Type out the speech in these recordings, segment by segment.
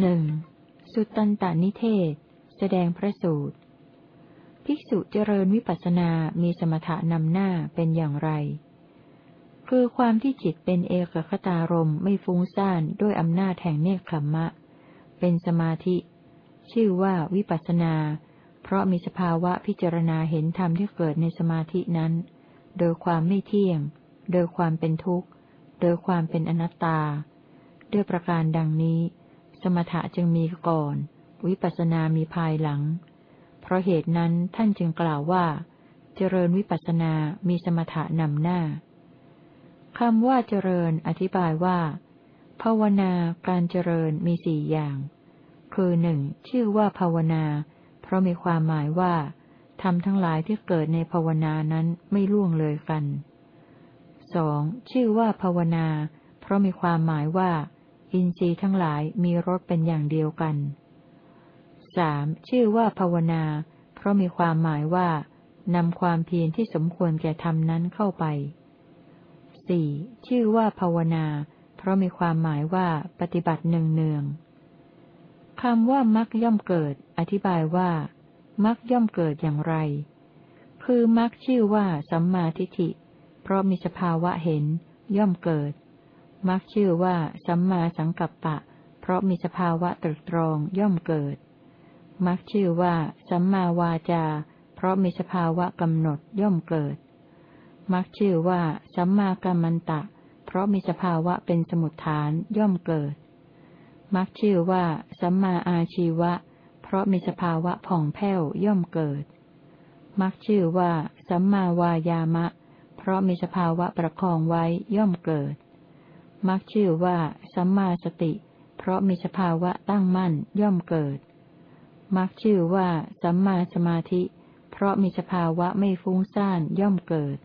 หนึ่งสุตตันตานิเทศ แสดงพระสูตร ภิกษุเจริญวิปัสสนามีสมถะนำหน้าเป็นอย่างไร คือความที่จิตเป็นเอกคตารมไม่ฟุ้งซ่านด้วยอำนาจแห่งเนคขมมะ เป็นสมาธิ ชื่อว่าวิปัสสนา เพราะมีสภาวะพิจารณาเห็นธรรมที่เกิดในสมาธินั้น โดยความไม่เที่ยง โดยความเป็นทุกข์ โดยความเป็นอนัตตา ด้วยประการดังนี้ สมถะจึงมีก่อน วิปัสสนามีภายหลัง เพราะเหตุนั้นท่านจึงกล่าวว่า เจริญวิปัสสนามีสมถะนำหน้าคำว่าเจริญอธิบายว่า ภาวนาการเจริญมีสี่อย่าง คือหนึ่งชื่อว่าภาวนา เพราะมีความหมายว่าทำทั้งหลายที่เกิดในภาวนานั้นไม่ล่วงเลยกันสองชื่อว่าภาวนา เพราะมีความหมายว่า อินทรีย์ทั้งหลายมีรสเป็นอย่างเดียวกันสามชื่อว่าภาวนา เพราะมีความหมายว่านำความเพียรที่สมควรแก่ธรรมนั้นเข้าไปสี่ชื่อว่าภาวนา เพราะมีความหมายว่าปฏิบัติเนืองเนืองคำว่ามักย่อมเกิด อธิบายว่า มักย่อมเกิดอย่างไร คือมักชื่อว่าสัมมาทิฏฐิ เพราะมีสภาวะเห็น ย่อมเกิด มักชื่อว่าสัมมาสังกัปปะ เพราะมีสภาวะตรึกตรองย่อมเกิด มักชื่อว่าสัมมาวาจา เพราะมีสภาวะกำหนดย่อมเกิด มักชื่อว่าสัมมากัมมันตะ เพราะมีสภาวะเป็นสมุทฐานย่อมเกิด มักชื่อว่าสัมมาอาชีวะ เพราะมีสภาวะผ่องแผ้วย่อมเกิด มักชื่อว่าสัมมาวายามะ เพราะมีสภาวะประคองไว้ย่อมเกิด มักชื่อว่า สัมมาสติ เพราะมีสภาวะตั้งมั่นย่อมเกิด มักชื่อว่า สัมมาสมาธิ เพราะมีสภาวะไม่ฟุ้งซ่านย่อมเกิด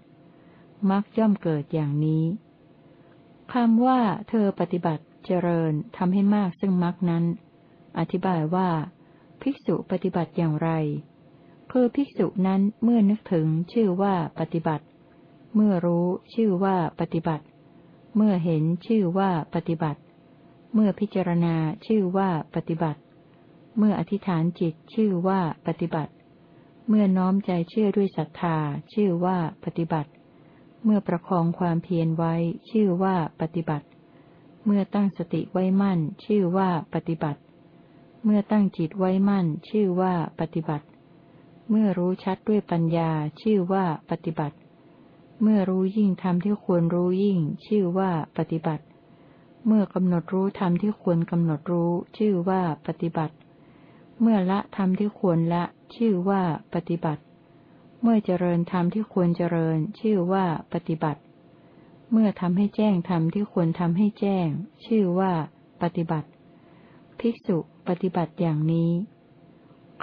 มักย่อมเกิดอย่างนี้คำว่า เธอปฏิบัติเจริญทำให้มากซึ่งมักนั้น อธิบายว่า ภิกษุปฏิบัติอย่างไร คือภิกษุนั้นเมื่อนึกถึงชื่อว่าปฏิบัติ เมื่อรู้ชื่อว่าปฏิบัติ เมื่อเห็นชื่อว่าปฏิบัติ เมื่อพิจารณาชื่อว่าปฏิบัติ เมื่ออธิษฐานจิตชื่อว่าปฏิบัติ เมื่อน้อมใจเชื่อด้วยศรัทธาชื่อว่าปฏิบัติ เมื่อประคองความเพียรไว้ชื่อว่าปฏิบัติ เมื่อตั้งสติไว้มั่นชื่อว่าปฏิบัติ เมื่อตั้งจิตไว้มั่นชื่อว่าปฏิบัติ เมื่อรู้ชัดด้วยปัญญาชื่อว่าปฏิบัติเเมื่อรู้ยิ่งธรรมที่ควรรู้ยิ่ง ชื่อว่าปฏิบัติ เมื่อกำหนดรู้ธรรมที่ควรกำหนดรู้ ชื่อว่าปฏิบัติ เมื่อละธรรมที่ควรละ ชื่อว่าปฏิบัติ เมื่อเจริญธรรมที่ควรเจริญ ชื่อว่าปฏิบัติ เมื่อทำให้แจ้งธรรมที่ควรทำให้แจ้ง ชื่อว่าปฏิบัติ ภิกษุปฏิบัติอย่างนี้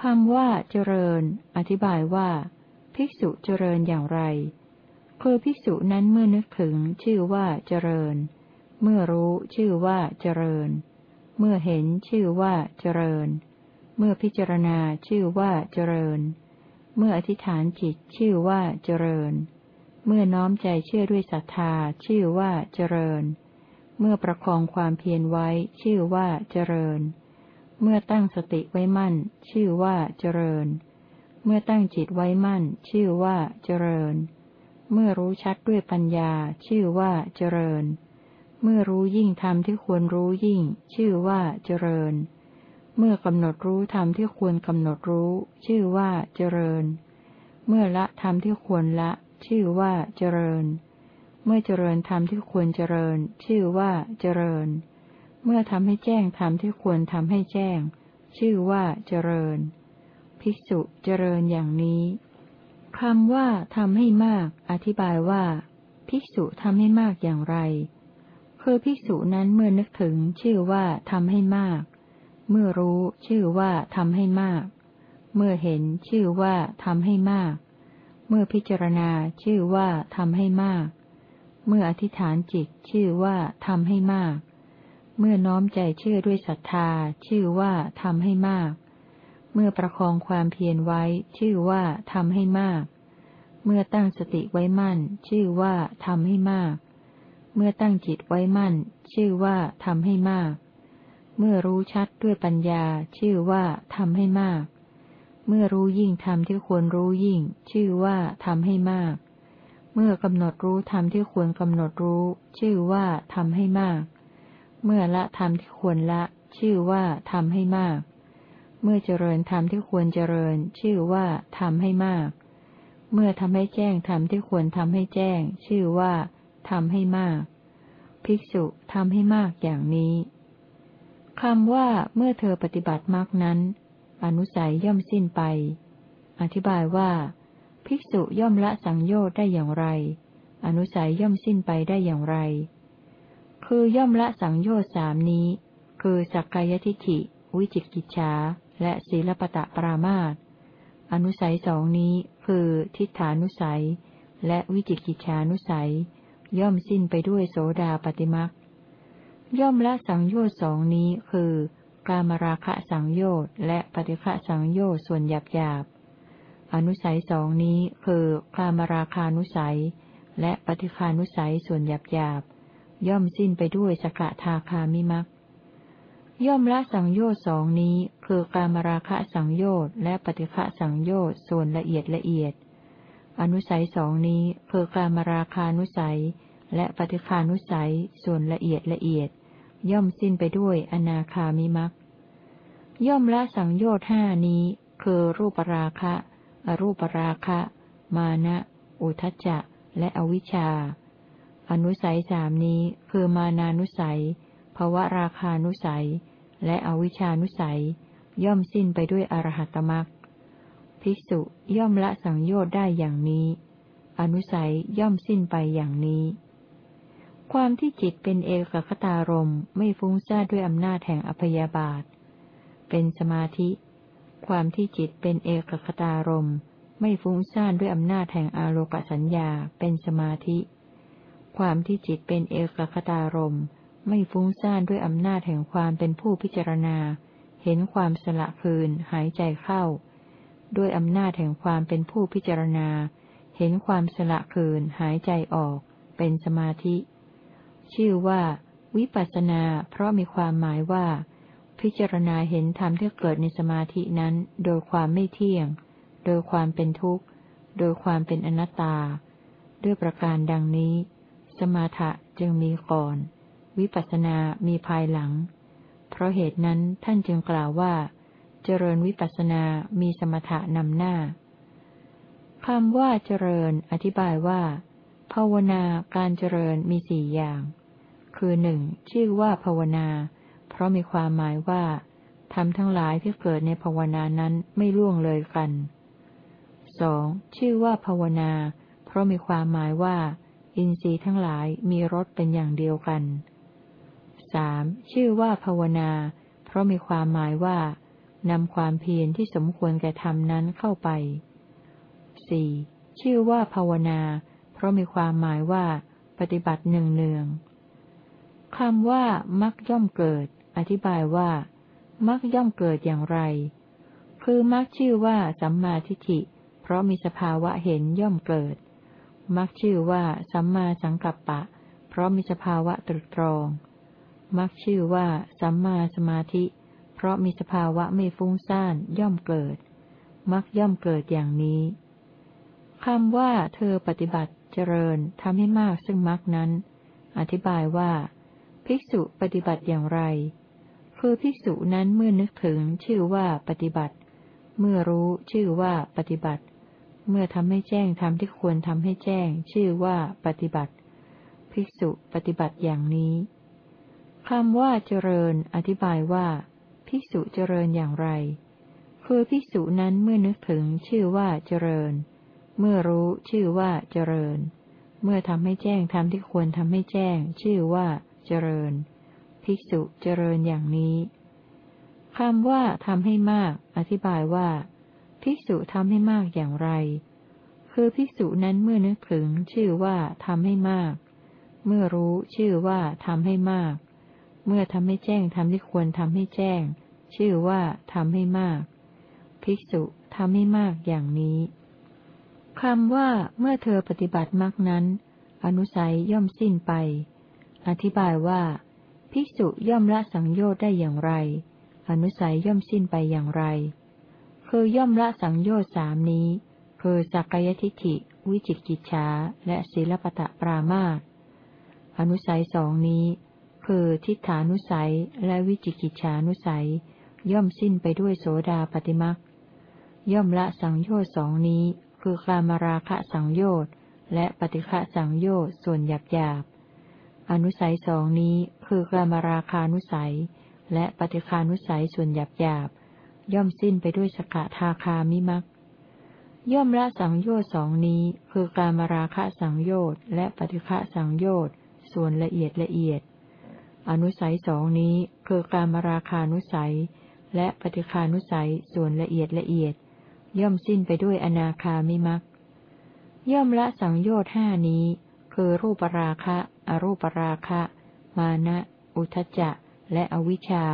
คำว่าเจริญ อธิบายว่า ภิกษุเจริญอย่างไร คือภิกษุนั้นเมื่อนึกถึงชื่อว่าเจริญ เมื่อรู้ชื่อว่าเจริญ เมื่อเห็นชื่อว่าเจริญ เมื่อพิจารณาชื่อว่าเจริญ เมื่ออธิษฐานจิตชื่อว่าเจริญ เมื่อน้อมใจเชื่อด้วยศรัทธาชื่อว่าเจริญ เมื่อประคองความเพียรไว้ชื่อว่าเจริญ เมื่อตั้งสติไว้มั่น ชื่อว่าเจริญ เมื่อตั้งจิตไว้มั่น ชื่อว่าเจริญเเมื่อรู้ชัดด้วยปัญญา ชื่อว่าเจริญ เมื่อรู้ยิ่งธรรมที่ควรรู้ยิ่ง ชื่อว่าเจริญ เมื่อกำหนดรู้ธรรมที่ควรกำหนดรู้ ชื่อว่าเจริญ เมื่อละธรรมที่ควรละ ชื่อว่าเจริญ เมื่อเจริญธรรมที่ควรเจริญ ชื่อว่าเจริญ เมื่อทำให้แจ้งธรรมที่ควรทำให้แจ้ง ชื่อว่าเจริญ ภิกษุเจริญอย่างนี้ คำว่าทำให้มาก อธิบายว่า ภิกษุทำให้มากอย่างไร คือภิกษุนั้นเมื่อนึกถึง ชื่อว่าทำให้มาก เมื่อรู้ชื่อว่าทำให้มาก เมื่อเห็นชื่อว่าทำให้มาก เมื่อพิจารณาชื่อว่าทำให้มาก เมื่ออธิษฐานจิตชื่อว่าทำให้มาก เมื่อน้อมใจเชื่อด้วยศรัทธา ชื่อว่าทำให้มาก เมื่อประคองความเพียรไว้ ชื่อว่าทำให้มาก เมื่อตั้งสติไว้มั่น ชื่อว่าทำให้มาก เมื่อตั้งจิตไว้มั่น ชื่อว่าทำให้มาก เมื่อรู้ชัดด้วยปัญญา ชื่อว่าทำให้มาก เมื่อรู้ยิ่งธรรมที่ควรรู้ยิ่ง ชื่อว่าทำให้มาก เมื่อกำหนดรู้ธรรมที่ควรกำหนดรู้ ชื่อว่าทำให้มาก เมื่อละธรรมที่ควรละ ชื่อว่าทำให้มาก เมื่อเจริญธรรมที่ควรเจริญ ชื่อว่าทำให้มาก เมื่อทำให้แจ้งธรรมที่ควรทำให้แจ้ง ชื่อว่าทำให้มาก ภิกษุทำให้มากอย่างนี้คำว่าเมื่อเธอปฏิบัติมากนั้น อนุสัยย่อมสิ้นไป อธิบายว่า ภิกษุย่อมละสังโยชน์ได้อย่างไร อนุสัยย่อมสิ้นไปได้อย่างไร คือย่อมละสังโยชน์สามนี้ คือสักกายทิฐิ วิจิกิจฉา และศีลปตะปรามาตอนุสัยสองนี้คือ ทิฏฐานุสัย และวิจิกิจฉานุสัย ย่อมสิ้นไปด้วยโสดาปฏิมักย่อมละสังโยชน์สองนี้คือ กามราคะสังโยชน์และปฏิฆะสังโยชน์ส่วนหยาบหยาบอนุสัยสองนี้คือกามราคานุสัย และปฏิฆานุสัยส่วนหยาบหยาบย่อมสิ้นไปด้วยสกทาคามิมัก ย่อมละสังโยชน์สองนี้ คือการมราคะสังโยชน์และปฏิฆะสังโยชน์ส่วนละเอียดละเอียด อนุสัยสองนี้คือการมราคานุสัย และปฏิคานุสัยส่วนละเอียดละเอียด ย่อมสิ้นไปด้วยอนาคามิมักย่อมละสังโยชน์ห้านี้ คือรูปราคะ อรูปราคะ มานะ อุทจจะ และอวิชชา อนุสัยสามนี้คือมานานุสัย ภวราคานุสัย และอวิชานุสัย ย่อมสิ้นไปด้วยอรหัตมักภิกษุย่อมละสังโยชน์ได้อย่างนี้ อนุสัยย่อมสิ้นไปอย่างนี้ ความที่จิตเป็นเอกคตารมไม่ฟุ้งซ่านด้วยอำนาจแห่งอภยาบาท เป็นสมาธิ ความที่จิตเป็นเอกคตารมไม่ฟุ้งซ่านด้วยอำนาจแห่งอาโลกสัญญาเป็นสมาธิ ความที่จิตเป็นเอกคตารม ไม่ฟุ้งซ่านด้วยอำนาจแห่งความเป็นผู้พิจารณา เห็นความสละคืน หายใจเข้า ด้วยอำนาจแห่งความเป็นผู้พิจารณา เห็นความสละคืน หายใจออก เป็นสมาธิ ชื่อว่า วิปัสนา เพราะมีความหมายว่า พิจารณาเห็นธรรมที่เกิดในสมาธินั้น โดยความไม่เที่ยง โดยความเป็นทุกข์ โดยความเป็นอนัตตา ด้วยประการดังนี้ สมาถะจึงมีก่อน วิปัสนามีภายหลัง เพราะเหตุนั้นท่านจึงกล่าวว่า เจริญวิปัสนามีสมถะนำหน้าคำว่าเจริญ อธิบายว่า ภาวนาการเจริญมีสี่อย่าง คือหนึ่งชื่อว่าภาวนา เพราะมีความหมายว่าทำทั้งหลายที่เกิดในภาวนานั้นไม่ล่วงเลยกันสองชื่อว่าภาวนา เพราะมีความหมายว่า อินทรีย์ทั้งหลายมีรสเป็นอย่างเดียวกัน สามชื่อว่าภาวนา เพราะมีความหมายว่านำความเพียรที่สมควรแก่ธรรมนั้นเข้าไปสี่ชื่อว่าภาวนา เพราะมีความหมายว่า ปฏิบัติหนึ่งเนืองคำว่า มักย่อมเกิด อธิบายว่า มักย่อมเกิดอย่างไร คือมักชื่อว่าสัมมาทิฏฐิ เพราะมีสภาวะเห็นย่อมเกิด มักชื่อว่าสัมมาสังกัปปะ เพราะมีสภาวะตรึกตรอง มักชื่อว่าสัมมาสมาธิ เพราะมีสภาวะไม่ฟุ้งซ่านย่อมเกิด มักย่อมเกิดอย่างนี้คำว่าเธอปฏิบัติเจริญทำให้มากซึ่งมรรคนั้น อธิบายว่า ภิกษุปฏิบัติอย่างไร คือภิกษุนั้นเมื่อนึกถึงชื่อว่าปฏิบัติ เมื่อรู้ชื่อว่าปฏิบัติ เมื่อทำให้แจ้งทำที่ควรทำให้แจ้ง ชื่อว่าปฏิบัติ ภิกษุปฏิบัติอย่างนี้ คำว่าเจริญ อธิบายว่า ภิกษุเจริญอย่างไร คือภิกษุนั้นเมื่อนึกถึงชื่อว่าเจริญ เมื่อรู้ชื่อว่าเจริญ เมื่อทำให้แจ้งทำที่ควรทำให้แจ้ง ชื่อว่าเจริญ ภิกษุเจริญอย่างนี้คำว่าทำให้มาก อธิบายว่า ภิกษุทำให้มากอย่างไร คือภิกษุนั้นเมื่อนึกถึงชื่อว่าทำให้มาก เมื่อรู้ชื่อว่าทำให้มาก เมื่อทำให้แจ้งทำที่ควรทำให้แจ้ง ชื่อว่าทำให้มาก ภิกษุทำให้มากอย่างนี้คำว่าเมื่อเธอปฏิบัติมรรคนั้น อนุสัยย่อมสิ้นไป อธิบายว่า ภิกษุย่อมละสังโยชน์ได้อย่างไร อนุสัยย่อมสิ้นไปอย่างไร คือย่อมละสังโยชน์สามนี้ คือสักยทิฏฐิ วิจิกิจฉาและศีลปตะปรามาตอนุสัยสองนี้ คือทิฏฐานุสัยและวิจิกิจฉานุสัย ย่อมสิ้นไปด้วยโสดาปฏิมักย่อมละสังโยชน์สองนี้ คือการมราคะสังโยชน์และปฏิฆะสังโยชน์ส่วนหยาบหยาบอนุสัยสองนี้คือกามราคานุสัย และปฏิคานุสัยส่วนหยาบหยาบย่อมสิ้นไปด้วยสกทาคามิมักย่อมละสังโยชน์สองนี้ คือการมราคะสังโยชน์และปฏิฆะสังโยชน์ส่วนละเอียดละเอียด อนุสัยสองนี้คือการมราคานุสัย และปฏิคานุสัยส่วนละเอียดละเอียด ย่อมสิ้นไปด้วยอนาคามิมักย่อมละสังโยชน์ห้านี้ คือรูปราคะ อรูปราคะ มานะ อุทจจะ และอวิชชา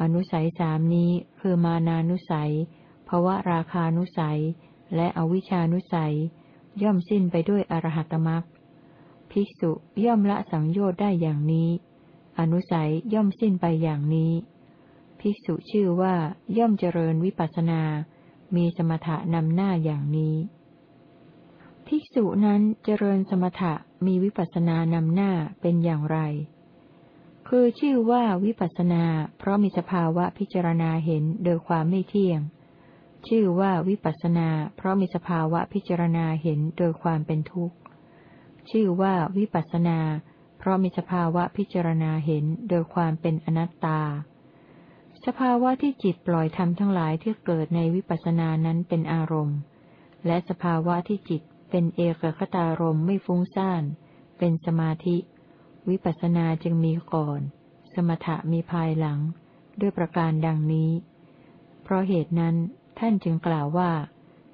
อนุสัยสามนี้คือมานานุสัยภวะราคานุสัย และอวิชานุสัย ย่อมสิ้นไปด้วยอรหัตมักภิกษุย่อมละสังโยชน์ได้อย่างนี้ อนุสัยย่อมสิ้นไปอย่างนี้ ภิกษุชื่อว่าย่อมเจริญวิปัสนา มีสมถะนำหน้าอย่างนี้ ภิกษุนั้นเจริญสมถะมีวิปัสนานำหน้าเป็นอย่างไร คือชื่อว่าวิปัสนา เพราะมีสภาวะพิจารณาเห็นโดยความไม่เที่ยง ชื่อว่าวิปัสนา เพราะมีสภาวะพิจารณาเห็นโดยความเป็นทุกข์ ชื่อว่าวิปัสนาเราะมีสภาวะพิจารณาเห็นโดยความเป็นอนัตตา สภาวะที่จิตปล่อยทำทั้งหลายที่เกิดในวิปัสสนานั้นเป็นอารมณ์ และสภาวะที่จิตเป็นเอกคตารมไม่ฟุ้งซ่าน เป็นสมาธิ วิปัสสนาจึงมีก่อน สมถะมีภายหลัง ด้วยประการดังนี้ เพราะเหตุนั้นท่านจึงกล่าวว่า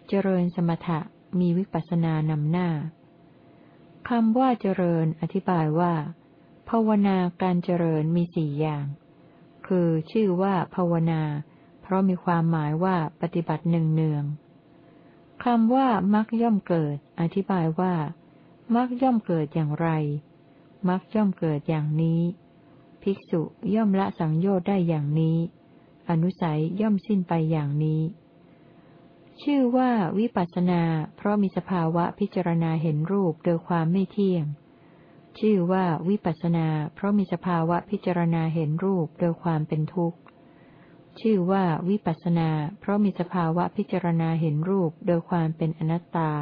เจริญสมถะมีวิปัสสนานำหน้า คำว่าเจริญอธิบายว่า ภาวนาการเจริญมีสี่อย่าง คือชื่อว่าภาวนา เพราะมีความหมายว่าปฏิบัติหนึ่งเนืองคำว่ามักย่อมเกิด อธิบายว่ามักย่อมเกิดอย่างไร มักย่อมเกิดอย่างนี้ ภิกษุย่อมละสังโยชน์ได้อย่างนี้ อนุสัยย่อมสิ้นไปอย่างนี้ ชื่อว่าวิปัสสนา เพราะมีสภาวะพิจารณาเห็นรูปโดยความไม่เที่ยง ชื่อว่าวิปัสสนา เพราะมีสภาวะพิจารณาเห็นรูปโดยความเป็นทุกข์ ชื่อว่าวิปัสนา เพราะมีสภาวะพิจารณาเห็นรูปโดยความเป็นอนัตตา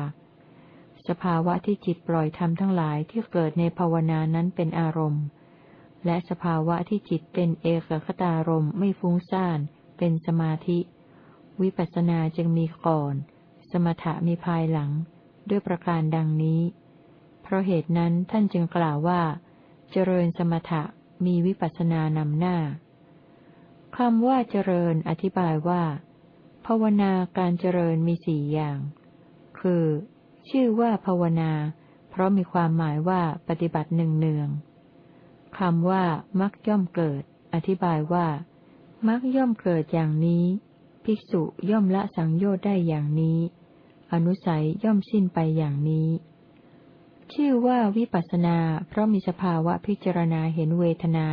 สภาวะที่จิตปล่อยทำทั้งหลายที่เกิดในภาวนานั้นเป็นอารมณ์ และสภาวะที่จิตเป็นเอกคตารมไม่ฟุ้งซ่าน เป็นสมาธิ วิปัสนาจึงมีก่อน สมถะมีภายหลัง ด้วยประการดังนี้ เพราะเหตุนั้นท่านจึงกล่าวว่า เจริญสมถะมีวิปัสนานำหน้าคำว่าเจริญอธิบายว่า ภาวนาการเจริญมีสี่อย่าง คือ ชื่อว่าภาวนา เพราะมีความหมายว่าปฏิบัติหนึ่งเนืองคำว่ามักย่อมเกิด อธิบายว่ามักย่อมเกิดอย่างนี้ ภิกษุย่อมละสังโยชน์ได้อย่างนี้ อนุสัยย่อมสิ้นไปอย่างนี้ ชื่อว่าวิปัสนา เพราะมีสภาวะพิจารณาเห็นเวทนา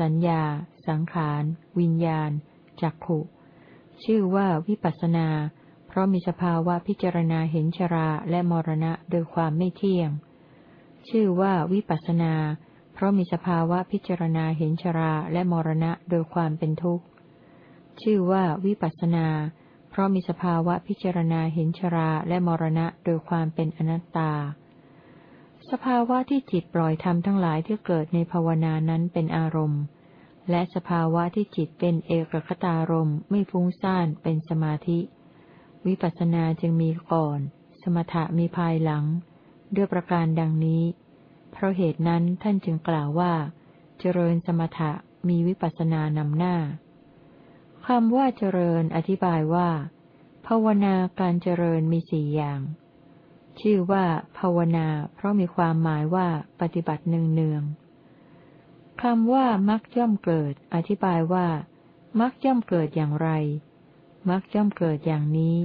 สัญญา สังขาร วิญญาณ จักขุ ชื่อว่าวิปัสนา เพราะมีสภาวะพิจารณาเห็นชราและมรณะโดยความไม่เที่ยง ชื่อว่าวิปัสนา เพราะมีสภาวะพิจารณาเห็นชราและมรณะโดยความเป็นทุกข์ ชื่อว่าวิปัสนา เพราะมีสภาวะพิจารณาเห็นชราและมรณะโดยความเป็นอนัตตา สภาวะที่จิตปล่อยทำทั้งหลายที่เกิดในภาวนานั้นเป็นอารมณ์ และสภาวะที่จิตเป็นเอกคตารมไม่ฟุ้งซ่านเป็นสมาธิ วิปัสสนาจึงมีก่อน สมถะมีภายหลัง ด้วยประการดังนี้ เพราะเหตุนั้นท่านจึงกล่าวว่า เจริญสมถะมีวิปัสสนานำหน้า คำว่าเจริญอธิบายว่า ภาวนาการเจริญมีสี่อย่าง ชื่อว่า ภาวนา เพราะมีความหมายว่าปฏิบัติเนืองเนืองคำว่ามักย่อมเกิด อธิบายว่า มักย่อมเกิดอย่างไร มักย่อมเกิดอย่างนี้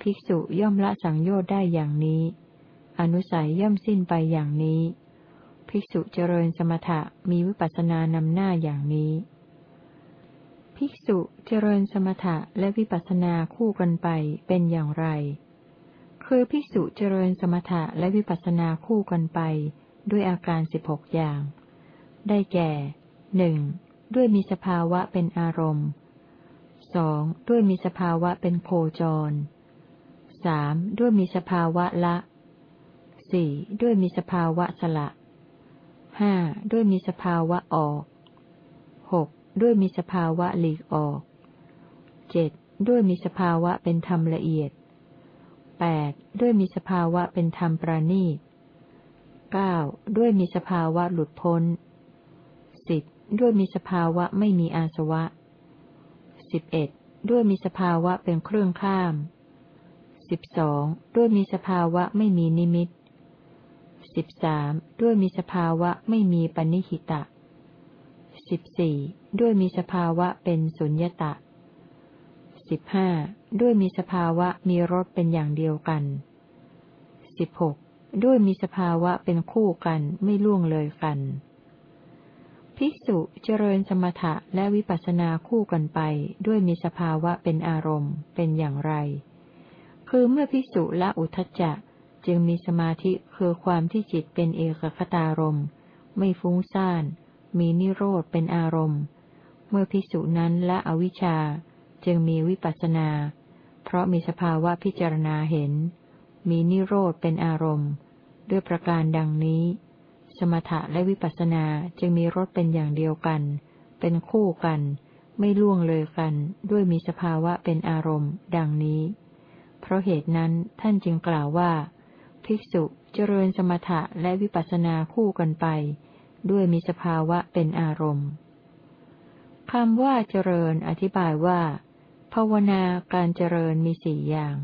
ภิกษุย่อมละสังโยชน์ได้อย่างนี้ อนุสัยย่อมสิ้นไปอย่างนี้ ภิภิกษุเจริญสมถะมีวิปัสสนานำหน้าอย่างนี้ ภิกษุเจริญสมถะและวิปัสสนาคู่กันไปเป็นอย่างไร คือภิกษุเจริญสมถะและวิปัสสนาคู่กันไป ด้วยอาการสิบหกอย่าง ได้แก่หนึ่งด้วยมีสภาวะเป็นอารมณ์สองด้วยมีสภาวะเป็นโคจรสามด้วยมีสภาวะละสี่ด้วยมีสภาวะสละห้าด้วยมีสภาวะออกหก ด้วยมีสภาวะหลีกออกเจ็ดด้วยมีสภาวะเป็นธรรมละเอียดแปดด้วยมีสภาวะเป็นธรรมประณีตเก้าด้วยมีสภาวะหลุดพ้นสิบด้วยมีสภาวะไม่มีอาสวะสิบเอ็ดด้วยมีสภาวะเป็นเครื่องข้ามสิบสองด้วยมีสภาวะไม่มีนิมิตสิบสามด้วยมีสภาวะไม่มีปณิหิตะ สิบสี่ด้วยมีสภาวะเป็นสุญญตะสิบห้าด้วยมีสภาวะมีรสเป็นอย่างเดียวกันสิบหกด้วยมีสภาวะเป็นคู่กันไม่ล่วงเลยกัน ภิกษุเจริญสมถะและวิปัสสนาคู่กันไป ด้วยมีสภาวะเป็นอารมณ์เป็นอย่างไร คือเมื่อภิกษุละอุทจจะจึงมีสมาธิคือความที่จิตเป็นเอกคตารมไม่ฟุ้งซ่าน มีนิโรธเป็นอารมณ์ เมื่อภิกษุนั้นละอวิชชาจึงมีวิปัสสนา เพราะมีสภาวะพิจารณาเห็น มีนิโรธเป็นอารมณ์ ด้วยประการดังนี้ สมถะและวิปัสสนาจึงมีรสเป็นอย่างเดียวกัน เป็นคู่กัน ไม่ล่วงเลยกัน ด้วยมีสภาวะเป็นอารมณ์ ดังนี้ เพราะเหตุนั้นท่านจึงกล่าวว่า ภิกษุเจริญสมถะและวิปัสสนาคู่กันไป ด้วยมีสภาวะเป็นอารมณ์คำว่าเจริญอธิบายว่า ภาวนาการเจริญมีสี่อย่าง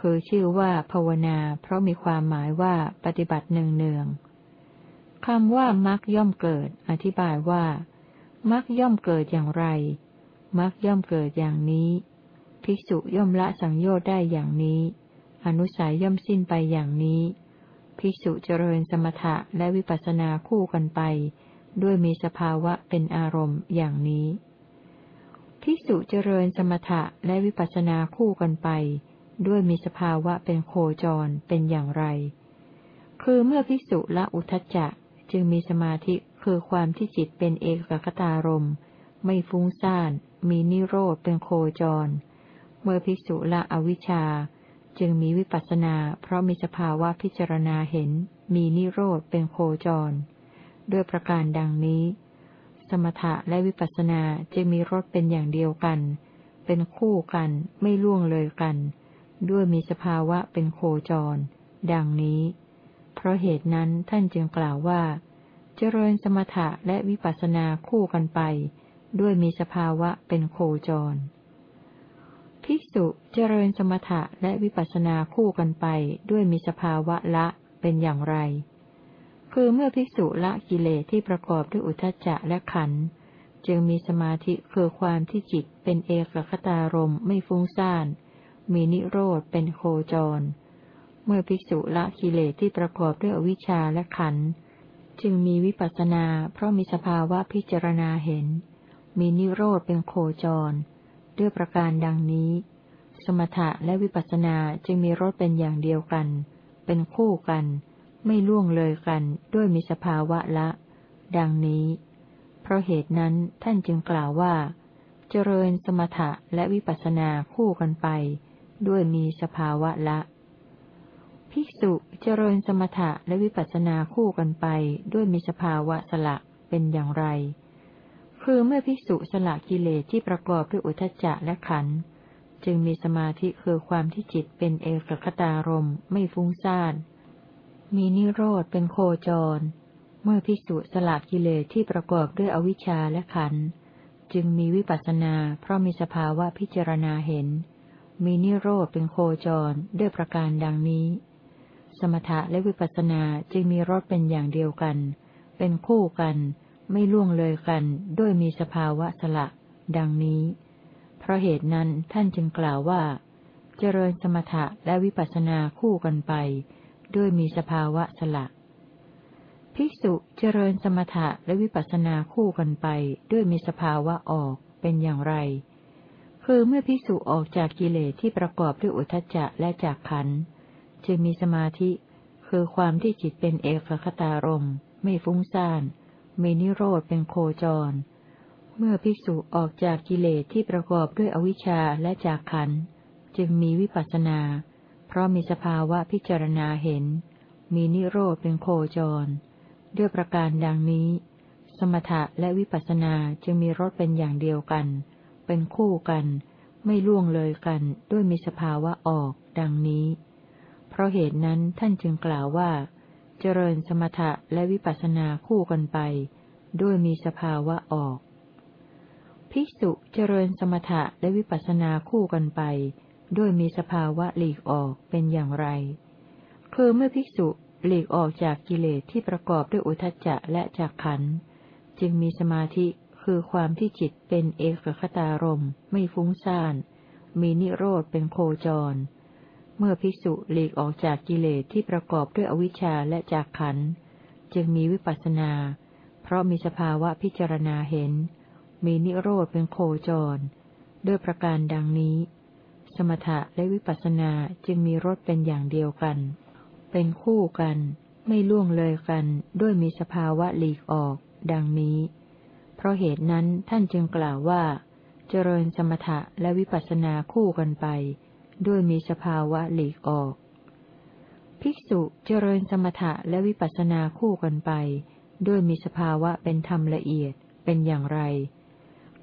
คือชื่อว่าภาวนา เพราะมีความหมายว่าปฏิบัติหนึ่งเนืองคำว่ามักย่อมเกิด อธิบายว่า มักย่อมเกิดอย่างไร มักย่อมเกิดอย่างนี้ ภิกษุย่อมละสังโยชน์ได้อย่างนี้ อนุสัยย่อมสิ้นไปอย่างนี้ ภิกษุเจริญสมถะและวิปัสสนาคู่กันไป ด้วยมีสภาวะเป็นอารมณ์อย่างนี้ ภิกษุเจริญสมถะและวิปัสสนาคู่กันไป ด้วยมีสภาวะเป็นโคจรเป็นอย่างไร คือเมื่อภิกษุละอุทจจะจึงมีสมาธิคือความที่จิตเป็นเอกคตารมไม่ฟุ้งซ่าน มีนิโรธเป็นโคจร เมื่อภิกษุละอวิชชา จึงมีวิปัสสนา เพราะมีสภาวะพิจารณาเห็น มีนิโรธเป็นโคจร ด้วยประการดังนี้ สมถะและวิปัสสนาจึงมีรสเป็นอย่างเดียวกัน เป็นคู่กัน ไม่ล่วงเลยกัน ด้วยมีสภาวะเป็นโคจร ดังนี้ เพราะเหตุนั้นท่านจึงกล่าวว่า เจริญสมถะและวิปัสสนาคู่กันไป ด้วยมีสภาวะเป็นโคจร ภิกษุเจริญสมถะและวิปัสสนาคู่กันไปด้วยมีสภาวะละเป็นอย่างไร คือเมื่อภิกษุละกิเลสที่ประกอบด้วยอุทจจะและขันจึงมีสมาธิคือความที่จิตเป็นเอกคตารมไม่ฟุ้งซ่าน มีนิโรธเป็นโคจร เมื่อภิกษุละกิเลสที่ประกอบด้วยอวิชชาและขันจึงมีวิปัสสนา เพราะมีสภาวะพิจารณาเห็น มีนิโรธเป็นโคจร ด้วยประการดังนี้ สมถะและวิปัสสนาจึงมีรสเป็นอย่างเดียวกัน เป็นคู่กัน ไม่ล่วงเลยกันด้วยมีสภาวะละ ดังนี้ เพราะเหตุนั้นท่านจึงกล่าวว่า เจริญสมถะและวิปัสสนาคู่กันไป ด้วยมีสภาวะละ ภิกษุเจริญสมถะและวิปัสสนาคู่กันไป ด้วยมีสภาวะสละเป็นอย่างไร คือเมื่อภิกษุสละกิเลสที่ประกอบด้วยอุทจจะและขันธ์จึงมีสมาธิคือความที่จิตเป็นเอกคตารมไม่ฟุ้งซ่าน มีนิโรธเป็นโคจร เมื่อภิกษุสละกิเลสที่ประกอบด้วยอวิชชาและขันธ์จึงมีวิปัสสนา เพราะมีสภาวะพิจารณาเห็น มีนิโรธเป็นโคจรด้วยประการดังนี้ สมถะและวิปัสสนาจึงมีรสเป็นอย่างเดียวกัน เป็นคู่กัน ไม่ล่วงเลยกันด้วยมีสภาวะสละ ดังนี้ เพราะเหตุนั้นท่านจึงกล่าวว่า เจริญสมถะและวิปัสสนาคู่กันไป ด้วยมีสภาวะสละ ภิกษุเจริญสมถะและวิปัสสนาคู่กันไป ด้วยมีสภาวะออกเป็นอย่างไร คือเมื่อภิกษุออกจากกิเลสที่ประกอบด้วยอุทจจะและจากขันจึงมีสมาธิ คือความที่จิตเป็นเอกคตารมไม่ฟุ้งซ่าน มีนิโรธเป็นโคจร เมื่อภิกษุออกจากกิเลสที่ประกอบด้วยอวิชชาและจากขัน จึงมีวิปัสสนา เพราะมีสภาวะพิจารณาเห็น มีนิโรธเป็นโคจร ด้วยประการดังนี้ สมถะและวิปัสสนาจึงมีรสเป็นอย่างเดียวกัน เป็นคู่กัน ไม่ล่วงเลยกันด้วยมีสภาวะออกดังนี้ เพราะเหตุนั้นท่านจึงกล่าวว่า เจริญสมถะและวิปัสสนาคู่กันไป ด้วยมีสภาวะออก ภิกษุเจริญสมถะและวิปัสสนาคู่กันไป ด้วยมีสภาวะหลีกออกเป็นอย่างไร คือเมื่อภิกษุหลีกออกจากกิเลสที่ประกอบด้วยอุทจจะและจากขัน จึงมีสมาธิคือความที่จิตเป็นเอกคตารมไม่ฟุ้งซ่าน มีนิโรธเป็นโคจร เมื่อภิกษุหลีกออกจากกิเลสที่ประกอบด้วยอวิชชาและจากขัน จึงมีวิปัสสนา เพราะมีสภาวะพิจารณาเห็น มีนิโรธเป็นโคจร ด้วยประการดังนี้ สมถะและวิปัสสนาจึงมีรสเป็นอย่างเดียวกัน เป็นคู่กัน ไม่ล่วงเลยกัน ด้วยมีสภาวะหลีกออก ดังนี้ เพราะเหตุนั้นท่านจึงกล่าวว่า เจริญสมถะและวิปัสสนาคู่กันไป ด้วยมีสภาวะหลีกออก ภิกษุเจริญสมถะและวิปัสสนาคู่กันไป ด้วยมีสภาวะเป็นธรรมละเอียดเป็นอย่างไร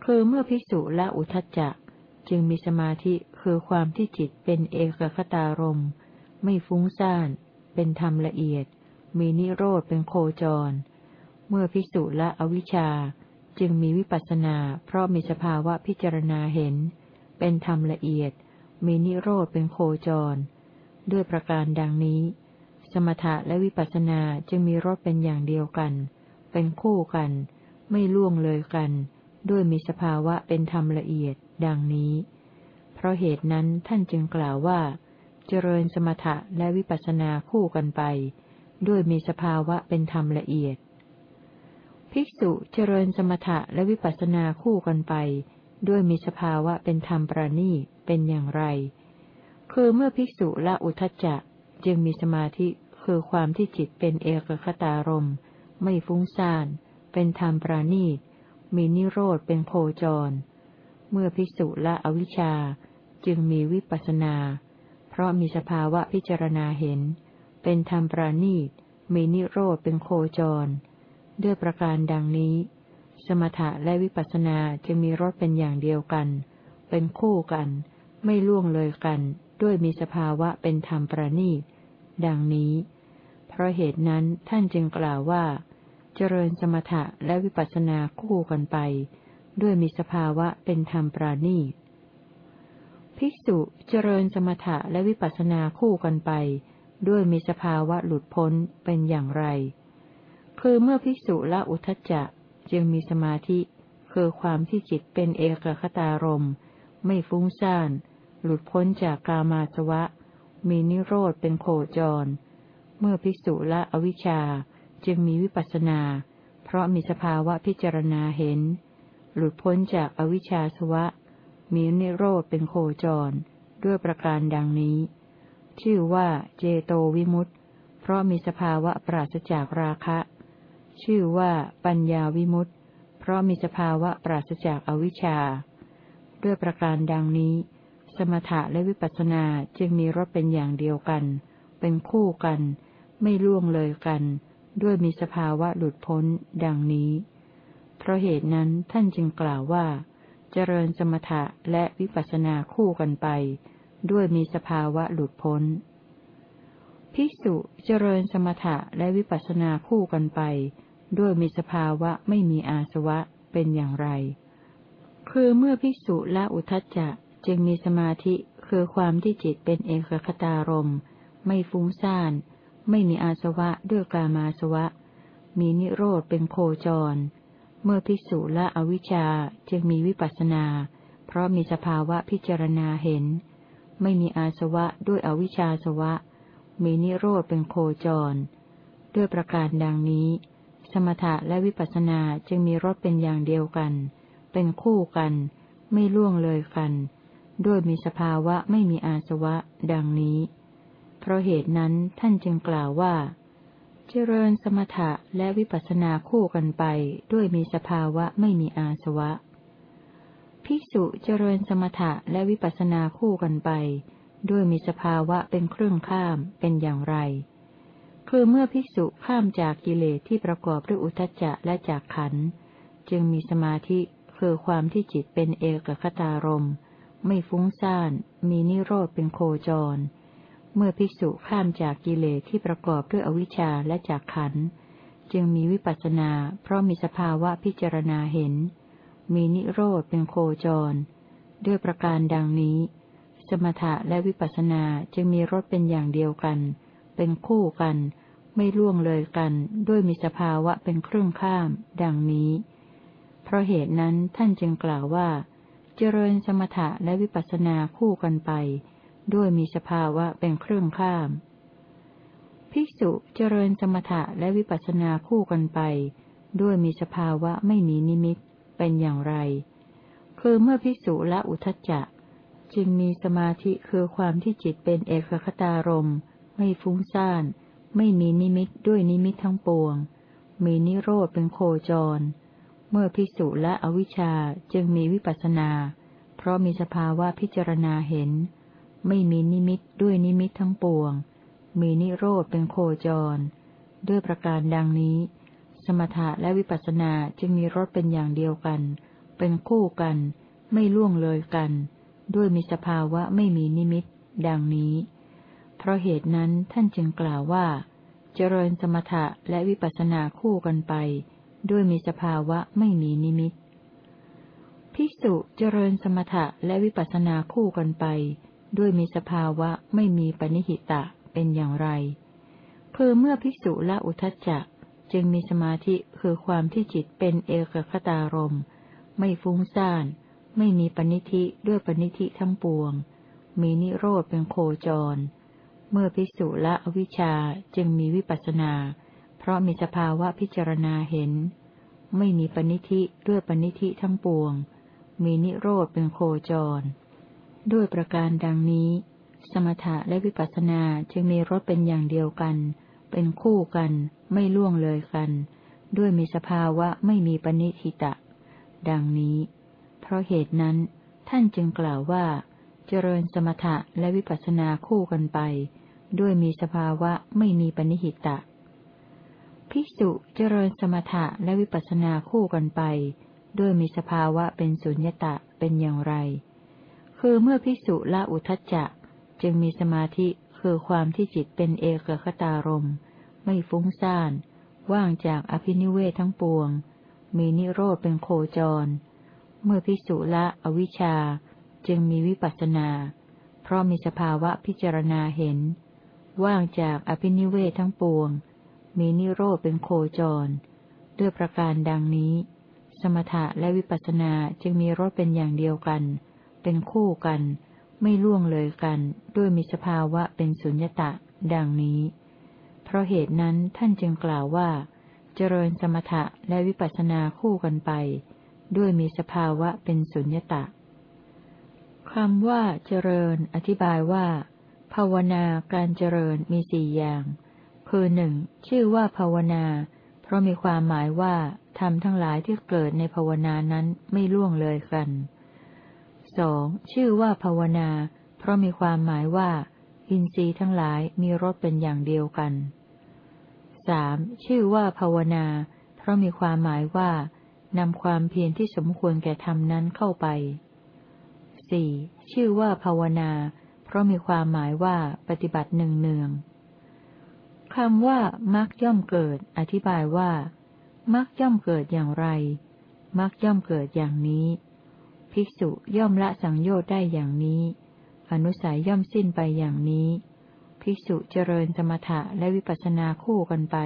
คือเมื่อภิกษุละอุทจจะจึงมีสมาธิคือความที่จิตเป็นเอกคตารมไม่ฟุ้งซ่าน เป็นธรรมละเอียด มีนิโรธเป็นโคจร เมื่อพิสุละอวิชชาจึงมีวิปัสสนา เพราะมีสภาวะพิจารณาเห็น เป็นธรรมละเอียด มีนิโรธเป็นโคจร ด้วยประการดังนี้ สมถะและวิปัสสนาจึงมีรสเป็นอย่างเดียวกัน เป็นคู่กัน ไม่ล่วงเลยกัน ด้วยมีสภาวะเป็นธรรมละเอียด ดังนี้ เพราะเหตุนั้นท่านจึงกล่าวว่า เจริญสมถะและวิปัสสนาคู่กันไป ด้วยมีสภาวะเป็นธรรมละเอียด ภิกษุเจริญสมถะและวิปัสสนาคู่กันไป ด้วยมีสภาวะเป็นธรรมประณี เป็นอย่างไร คือเมื่อภิกษุละอุทจจะจึงมีสมาธิคือความที่จิตเป็นเอกคตารม ไม่ฟุ้งซ่าน เป็นธรรมประณีต มีนิโรธเป็นโคจร เมื่อภิกษุละอวิชชาจึงมีวิปัสนา เพราะมีสภาวะพิจารณาเห็น เป็นธรรมปราณีต มีนิโรธเป็นโคจร ด้วยประการดังนี้ สมถะและวิปัสนาจะมีรสเป็นอย่างเดียวกัน เป็นคู่กัน ไม่ล่วงเลยกัน ด้วยมีสภาวะเป็นธรรมประณีตดังนี้ เพราะเหตุนั้นท่านจึงกล่าวว่า เจริญสมถะและวิปัสสนาคู่กันไป ด้วยมีสภาวะเป็นธรรมปราณีตภิกษุเจริญสมถะและวิปัสสนาคู่กันไป ด้วยมีสภาวะหลุดพ้นเป็นอย่างไร คือเมื่อภิกษุละอุทจจะจึงมีสมาธิ คือความที่จิตเป็นเอกคตารมไม่ฟุ้งซ่าน หลุดพ้นจากกามาสวะ มีนิโรธเป็นโคจร เมื่อภิกษุละอวิชชาจึงมีวิปัสสนา เพราะมีสภาวะพิจารณาเห็น หลุดพ้นจากอวิชชาสวะ มีนิโรธเป็นโคจร ด้วยประการดังนี้ ชื่อว่าเจโตวิมุตต์เพราะมีสภาวะปราศจากราคะ ชื่อว่าปัญญาวิมุตต์เพราะมีสภาวะปราศจากอวิชชา ด้วยประการดังนี้ สมถะและวิปัสสนาจึงมีรสเป็นอย่างเดียวกัน เป็นคู่กัน ไม่ล่วงเลยกัน ด้วยมีสภาวะหลุดพ้น ดังนี้ เพราะเหตุนั้นท่านจึงกล่าวว่า เจริญสมถะและวิปัสสนาคู่กันไป ด้วยมีสภาวะหลุดพ้น ภิกษุเจริญสมถะและวิปัสสนาคู่กันไป ด้วยมีสภาวะไม่มีอาสวะเป็นอย่างไร คือเมื่อภิกษุละอุทจจะ จึงมีสมาธิคือความที่จิตเป็นเอกคตารมไม่ฟุ้งซ่าน ไม่มีอาสวะด้วยกามาสวะ มีนิโรธเป็นโคจร เมื่อภิกษุละอวิชชาจึงมีวิปัสสนา เพราะมีสภาวะพิจารณาเห็น ไม่มีอาสวะด้วยอวิชชาสวะ มีนิโรธเป็นโคจร ด้วยประการดังนี้ สมถะและวิปัสสนาจึงมีรสเป็นอย่างเดียวกัน เป็นคู่กัน ไม่ล่วงเลยกัน ด้วยมีสภาวะไม่มีอาสวะ ดังนี้ เพราะเหตุนั้นท่านจึงกล่าวว่า เจริญสมถะและวิปัสสนาคู่กันไป ด้วยมีสภาวะไม่มีอาสวะ ภิกษุเจริญสมถะและวิปัสสนาคู่กันไป ด้วยมีสภาวะเป็นเครื่องข้ามเป็นอย่างไร คือเมื่อภิกษุข้ามจากกิเลสที่ประกอบด้วยอุทจจะและจากขัน จึงมีสมาธิคือความที่จิตเป็นเอกคตารม ไม่ฟุ้งซ่าน มีนิโรธเป็นโคจร เมื่อภิกษุข้ามจากกิเลสที่ประกอบด้วยอวิชชาและจากขัน จึงมีวิปัสสนา เพราะมีสภาวะพิจารณาเห็น มีนิโรธเป็นโคจร ด้วยประการดังนี้ สมถะและวิปัสสนาจึงมีรสเป็นอย่างเดียวกัน เป็นคู่กัน ไม่ล่วงเลยกันด้วยมีสภาวะเป็นเครึ่องข้าม ดังนี้ เพราะเหตุนั้นท่านจึงกล่าวว่า เจริญสมถะและวิปัสสนาคู่กันไป ด้วยมีสภาวะเป็นเครึ่องข้าม ภิกษุเจริญสมถะและวิปัสสนาคู่กันไป ด้วยมีสภาวะไม่มีนิมิตเป็นอย่างไร คือเมื่อภิกษุละอุทธัจจะ จึงมีสมาธิคือความที่จิตเป็นเอกคตารมณ์ไม่ฟุ้งซ่าน ไม่มีนิมิตด้วยนิมิตทั้งปวง มีนิโรธเป็นโคจร เมื่อภิกษุละอวิชชาจึงมีวิปัสสนา เพราะมีสภาวะพิจารณาเห็น ไม่มีนิมิตด้วยนิมิตทั้งปวง มีนิโรธเป็นโคจร ด้วยประการดังนี้ สมถะและวิปัสสนาจึงมีรสเป็นอย่างเดียวกัน เป็นคู่กัน ไม่ล่วงเลยกัน ด้วยมีสภาวะไม่มีนิมิต ดังนี้ เพราะเหตุนั้นท่านจึงกล่าวว่า เจริญสมถะและวิปัสสนาคู่กันไป ด้วยมีสภาวะไม่มีนิมิต ภิกษุเจริญสมถะและวิปัสสนาคู่กันไป ด้วยมีสภาวะไม่มีปณิหิตะเป็นอย่างไร คือเมื่อภิกษุละอุทจจะจึงมีสมาธิคือความที่จิตเป็นเอกคตารมไม่ฟุ้งซ่าน ไม่มีปณิธิด้วยปณิธิทั้งปวง มีนิโรธเป็นโคจร เมื่อภิกษุละอวิชชาจึงมีวิปัสนา ราะมีสภาวะพิจารณาเห็น ไม่มีปณิธิด้วยปณิธิทั้งปวง มีนิโรธเป็นโคจร ด้วยประการดังนี้ สมถะและวิปัสสนาจึงมีรสเป็นอย่างเดียวกัน เป็นคู่กัน ไม่ล่วงเลยกัน ด้วยมีสภาวะไม่มีปณิทิตะ ดังนี้ เพราะเหตุนั้น ท่านจึงกล่าวว่า เจริญสมถะและวิปัสสนาคู่กันไป ด้วยมีสภาวะไม่มีปณิหิตะ ภิกษุเจริญสมถะและวิปัสสนาคู่กันไป ด้วยมีสภาวะเป็นสุญญตะเป็นอย่างไร คือเมื่อภิกษุละอุทจจะ จึงมีสมาธิคือความที่จิตเป็นเอกคตารม ไม่ฟุ้งซ่าน ว่างจากอภินิเวศทั้งปวง มีนิโรธเป็นโคจร เมื่อภิกษุละอวิชชา จึงมีวิปัสสนา เพราะมีสภาวะพิจารณาเห็น ว่างจากอภินิเวศทั้งปวง มีนิโรธเป็นโคจร ด้วยประการดังนี้ สมถะและวิปัสสนาจึงมีรสเป็นอย่างเดียวกัน เป็นคู่กัน ไม่ล่วงเลยกัน ด้วยมีสภาวะเป็นสุญญตะ ดังนี้ เพราะเหตุนั้นท่านจึงกล่าวว่า เจริญสมถะและวิปัสสนาคู่กันไป ด้วยมีสภาวะเป็นสุญญตะคำว่าเจริญ อธิบายว่า ภาวนาการเจริญมีสี่อย่าง คือหนึ่งชื่อว่าภาวนา เพราะมีความหมายว่าทำทั้งหลายที่เกิดในภาวนานั้นไม่ล่วงเลยกันสองชื่อว่าภาวนา เพราะมีความหมายว่า อินทรีย์ทั้งหลายมีรสเป็นอย่างเดียวกันสามชื่อว่าภาวนา เพราะมีความหมายว่านำความเพียรที่สมควรแก่ธรรมนั้นเข้าไปสี่ชื่อว่าภาวนา เพราะมีความหมายว่าปฏิบัติหนึ่งเนือง คำว่ามักย่อมเกิด อธิบายว่า มักย่อมเกิดอย่างไร มักย่อมเกิดอย่างนี้ ภิกษุย่อมละสังโยชน์ได้อย่างนี้ อนุสัยย่อมสิ้นไปอย่างนี้ ภิกษุเจริญสมถะและวิปัสสนาคู่กันไป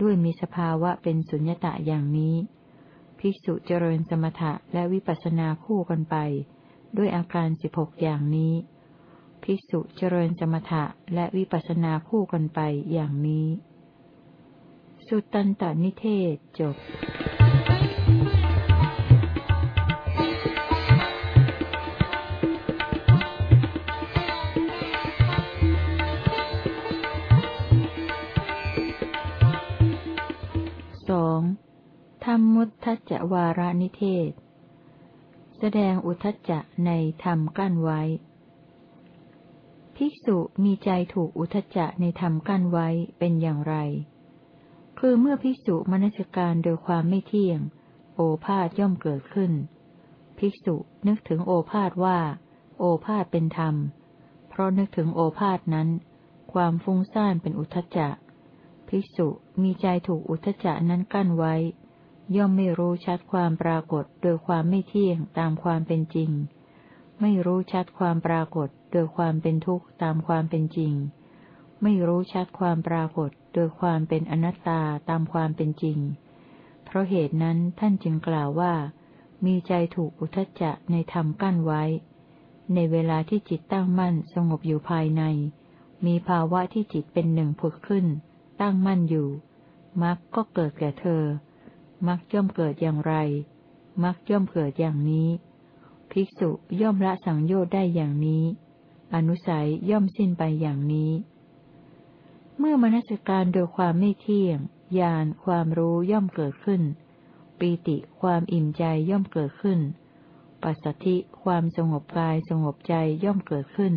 ด้วยมีสภาวะเป็นสุญญตะอย่างนี้ ภิกษุเจริญสมถะและวิปัสสนาคู่กันไป ด้วยอาการสิบหกอย่างนี้ ภิกษุเจริญสมถะและวิปัสสนาคู่กันไปอย่างนี้ สุตตันตนิเทศจบสองธรรมมุทธัจจวาระนิเทศ แสดงอุทจจะในธรรมกั้นไว้ ภิกษุมีใจถูกอุทจจะในธรรมกั้นไว้เป็นอย่างไร คือเมื่อภิกษุมนสการโดยความไม่เที่ยง โอภาษย่อมเกิดขึ้น ภิกษุนึกถึงโอภาษว่า โอภาษเป็นธรรม เพราะนึกถึงโอภาษนั้น ความฟุ้งซ่านเป็นอุทจจะ ภิกษุมีใจถูกอุทจจะนั้นกั้นไว้ ย่อมไม่รู้ชัดความปรากฏโดยความไม่เที่ยงตามความเป็นจริง ไม่รู้ชัดความปรากฏ โดยความเป็นทุกข์ตามความเป็นจริง ไม่รู้ชัดความปรากฏโดยความเป็นอนัตตาตามความเป็นจริง เพราะเหตุนั้นท่านจึงกล่าวว่า มีใจถูกอุทจจะในธรรมกั้นไว้ ในเวลาที่จิตตั้งมั่นสงบอยู่ภายใน มีภาวะที่จิตเป็นหนึ่งผุดขึ้น ตั้งมั่นอยู่มรรคก็เกิดแก่เธอมรรคย่อมเกิดอย่างไรมรรคย่อมเกิดอย่างนี้ ภิกษุย่อมละสังโยชน์ได้อย่างนี้ อนุสัยย่อมสิ้นไปอย่างนี้ เมื่อมนสการโดยความไม่เที่ยงญาณความรู้ย่อมเกิดขึ้น ปีติความอิ่มใจย่อมเกิดขึ้น ปัสสธิความสงบกายสงบใจย่อมเกิดขึ้น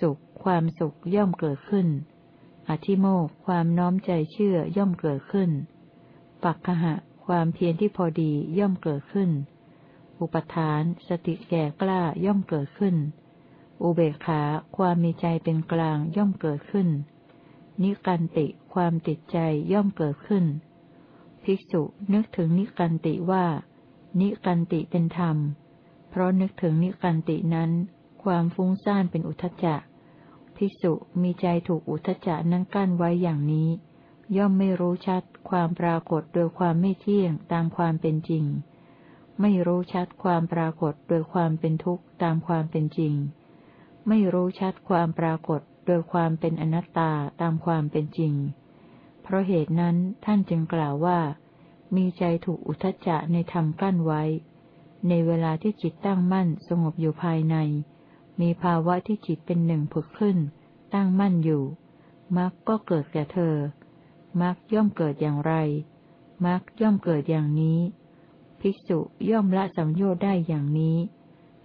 สุขความสุขย่อมเกิดขึ้น อธิโมกความน้อมใจเชื่อย่อมเกิดขึ้น ปักขหะความเพียรที่พอดีย่อมเกิดขึ้น อุปทานสติแก่กล้าย่อมเกิดขึ้น อุเบกขา ความมีใจเป็นกลางย่อมเกิดขึ้น นิกันติ ความติดใจย่อมเกิดขึ้น ภิกษุนึกถึงนิกันติว่า นิกันติเป็นธรรม เพราะนึกถึงนิกันตินั้น ความฟุ้งซ่านเป็นอุทจจะ ภิกษุมีใจถูกอุทจจะนั้นกั้นไว้อย่างนี้ ย่อมไม่รู้ชัดความปรากฏโดยความไม่เที่ยงตามความเป็นจริง ไม่รู้ชัดความปรากฏโดยความเป็นทุกข์ตามความเป็นจริง ไม่รู้ชัดความปรากฏโดยความเป็นอนัตตาตามความเป็นจริง เพราะเหตุนั้นท่านจึงกล่าวว่า มีใจถูกอุทจจะในธรรมกั้นไว้ ในเวลาที่จิตตั้งมั่นสงบอยู่ภายใน มีภาวะที่จิตเป็นหนึ่งผุดขึ้น ตั้งมั่นอยู่มรรคก็เกิดแก่เธอมรรคย่อมเกิดอย่างไรมรรคย่อมเกิดอย่างนี้ ภิกษุย่อมละสังโยชน์ได้อย่างนี้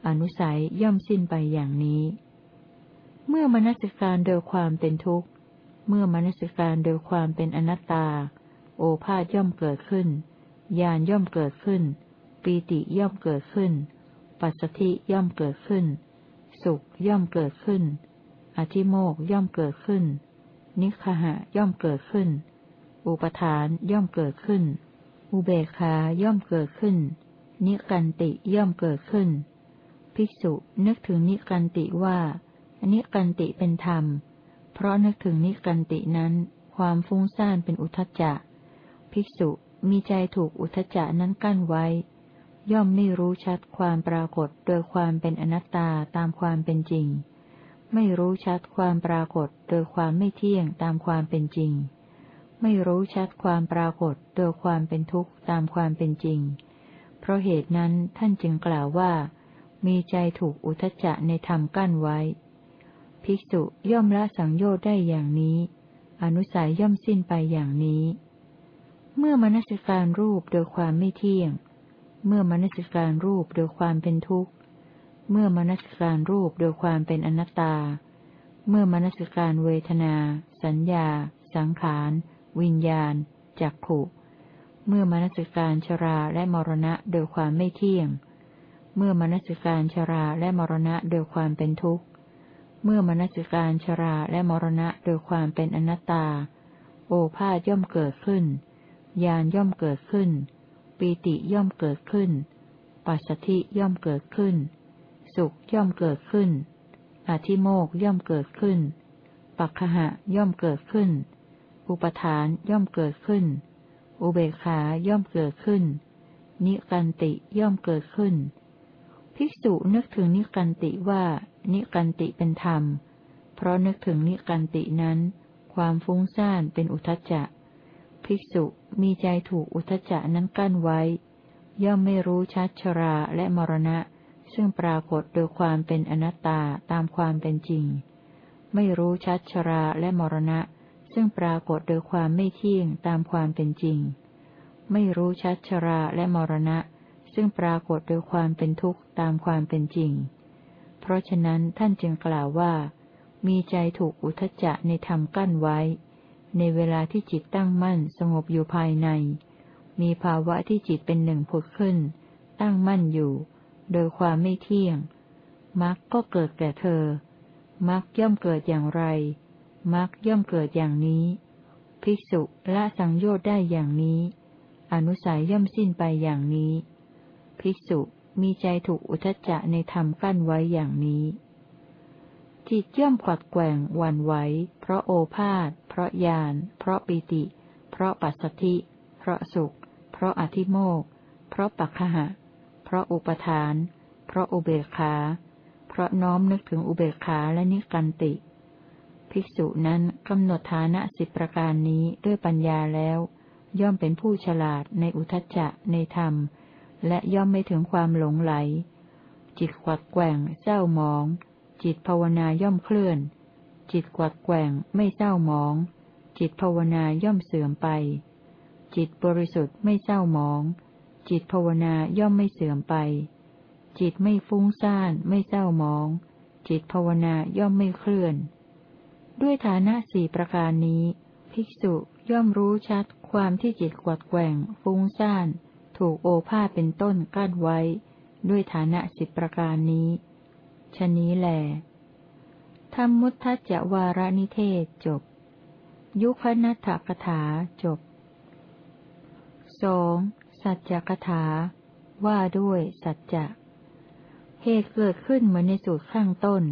อนุสัยย่อมสิ้นไปอย่างนี้ เมื่อมนสิการโดยความเป็นทุกข์ เมื่อมนสิการโดยความเป็นอนัตตา โอภาษย่อมเกิดขึ้น ญาณย่อมเกิดขึ้น ปีติย่อมเกิดขึ้น ปัสสธิย่อมเกิดขึ้น สุขย่อมเกิดขึ้น อธิโมกย่อมเกิดขึ้น นิคหะย่อมเกิดขึ้น อุปทานย่อมเกิดขึ้น อุเบกขาย่อมเกิดขึ้น นิกันติย่อมเกิดขึ้น ภิกษุนึกถึงนิกันติว่า นิกันติเป็นธรรม เพราะนึกถึงนิกันตินั้น ความฟุ้งซ่านเป็นอุทจจะ ภิกษุมีใจถูกอุทจจะนั้นกั้นไว้ ย่อมไม่รู้ชัดความปรากฏโดยความเป็นอนัตตาตามความเป็นจริง ไม่รู้ชัดความปรากฏโดยความไม่เที่ยงตามความเป็นจริง ไม่รู้ชัดความปรากฏโดยความเป็นทุกข์ตามความเป็นจริง เพราะเหตุนั้นท่านจึงกล่าวว่า มีใจถูกอุทจจะในธรรมกั้นไว้ ภิกษุย่อมละสังโยชน์ได้อย่างนี้ อนุสัยย่อมสิ้นไปอย่างนี้ เมื่อมนสิการรูปโดยความไม่เที่ยง เมื่อมนสิการรูปโดยความเป็นทุกข์ เมื่อมนสิการรูปโดยความเป็นอนัตตา เมื่อมนสิการเวทนา สัญญา สังขาร วิญญาณ จักขุ เมื่อมนสิการชราและมรณะโดยความไม่เที่ยง เมื่อมนสิการชราและมรณะโดยความเป็นทุกข์ เมื่อมนสิการชราและมรณะโดยความเป็นอนัตตา โอภาษย่อมเกิดขึ้น ญาณย่อมเกิดขึ้น ปีติย่อมเกิดขึ้น ปัสสธิย่อมเกิดขึ้น สุขย่อมเกิดขึ้น อธิโมกย่อมเกิดขึ้น ปัจขะย่อมเกิดขึ้น อุปทานย่อมเกิดขึ้น อุเบกขาย่อมเกิดขึ้น นิกันติย่อมเกิดขึ้น ภิกษุนึกถึงนิกันติว่า นิกันติเป็นธรรม เพราะนึกถึงนิกันตินั้น ความฟุ้งซ่านเป็นอุทจจะ ภิกษุมีใจถูกอุทจจะนั้นกั้นไว้ ย่อมไม่รู้ชัดชราและมรณะ ซึ่งปรากฏโดยความเป็นอนัตตาตามความเป็นจริง ไม่รู้ชัดชราและมรณะ ซึ่งปรากฏโดยความไม่เที่ยงตามความเป็นจริง ไม่รู้ชัดชราและมรณะ ซึ่งปรากฏโดยความเป็นทุกข์ตามความเป็นจริง เพราะฉะนั้นท่านจึงกล่าวว่า มีใจถูกอุทจจะในธรรมกั้นไว้ ในเวลาที่จิตตั้งมั่นสงบอยู่ภายใน มีภาวะที่จิตเป็นหนึ่งผุดขึ้น ตั้งมั่นอยู่ โดยความไม่เที่ยงมรรคก็เกิดแก่เธอมรรคย่อมเกิดอย่างไรมรรคย่อมเกิดอย่างนี้ ภิกษุละสังโยชน์ได้อย่างนี้ อนุสัยย่อมสิ้นไปอย่างนี้ ภิกษุ มีใจถูกอุทจจะในธรรมกั้นไว้อย่างนี้ จิตย่อมขวัดแกว่งวันไหวเพราะโอภาษเพราะญาณเพราะปิติ เพราะปัสสธิ เพราะสุข เพราะอธิโมก เพราะปัจขะเพราะอุปทาน เพราะอุเบกขา เพราะน้อมนึกถึงอุเบกขาและนิกันติ ภิกษุนั้นกำหนดฐานะสิบประการนี้ด้วยปัญญาแล้ว ย่อมเป็นผู้ฉลาดในอุทจจะในธรรม และย่อมไม่ถึงความหลงไหล จิตขวัดแกว่งเศร้าหมอง จิตภาวนาย่อมเคลื่อน จิตกวัดแกว่งไม่เศร้าหมอง จิตภาวนาย่อมเสื่อมไป จิตบริสุทธิ์ไม่เศร้าหมอง จิตภาวนาย่อมไม่เสื่อมไป จิตไม่ฟุ้งซ่านไม่เศร้าหมอง จิตภาวนาย่อมไม่เคลื่อน ด้วยฐานะสี่ประการนี้ ภิกษุย่อมรู้ชัดความที่จิตกวัดแกว่ง ฟุ้งซ่าน ถูกโอภาษเป็นต้นกั้นไว้ ด้วยฐานะสิบประการนี้ชนี้แหลธรรมมุทัจจวารนิเทศจบ ยุคนัตถกถาจบสองสัจจกถา ว่าด้วยสัจจะเหตุเกิดขึ้นเหมือนในสูตรข้างต้น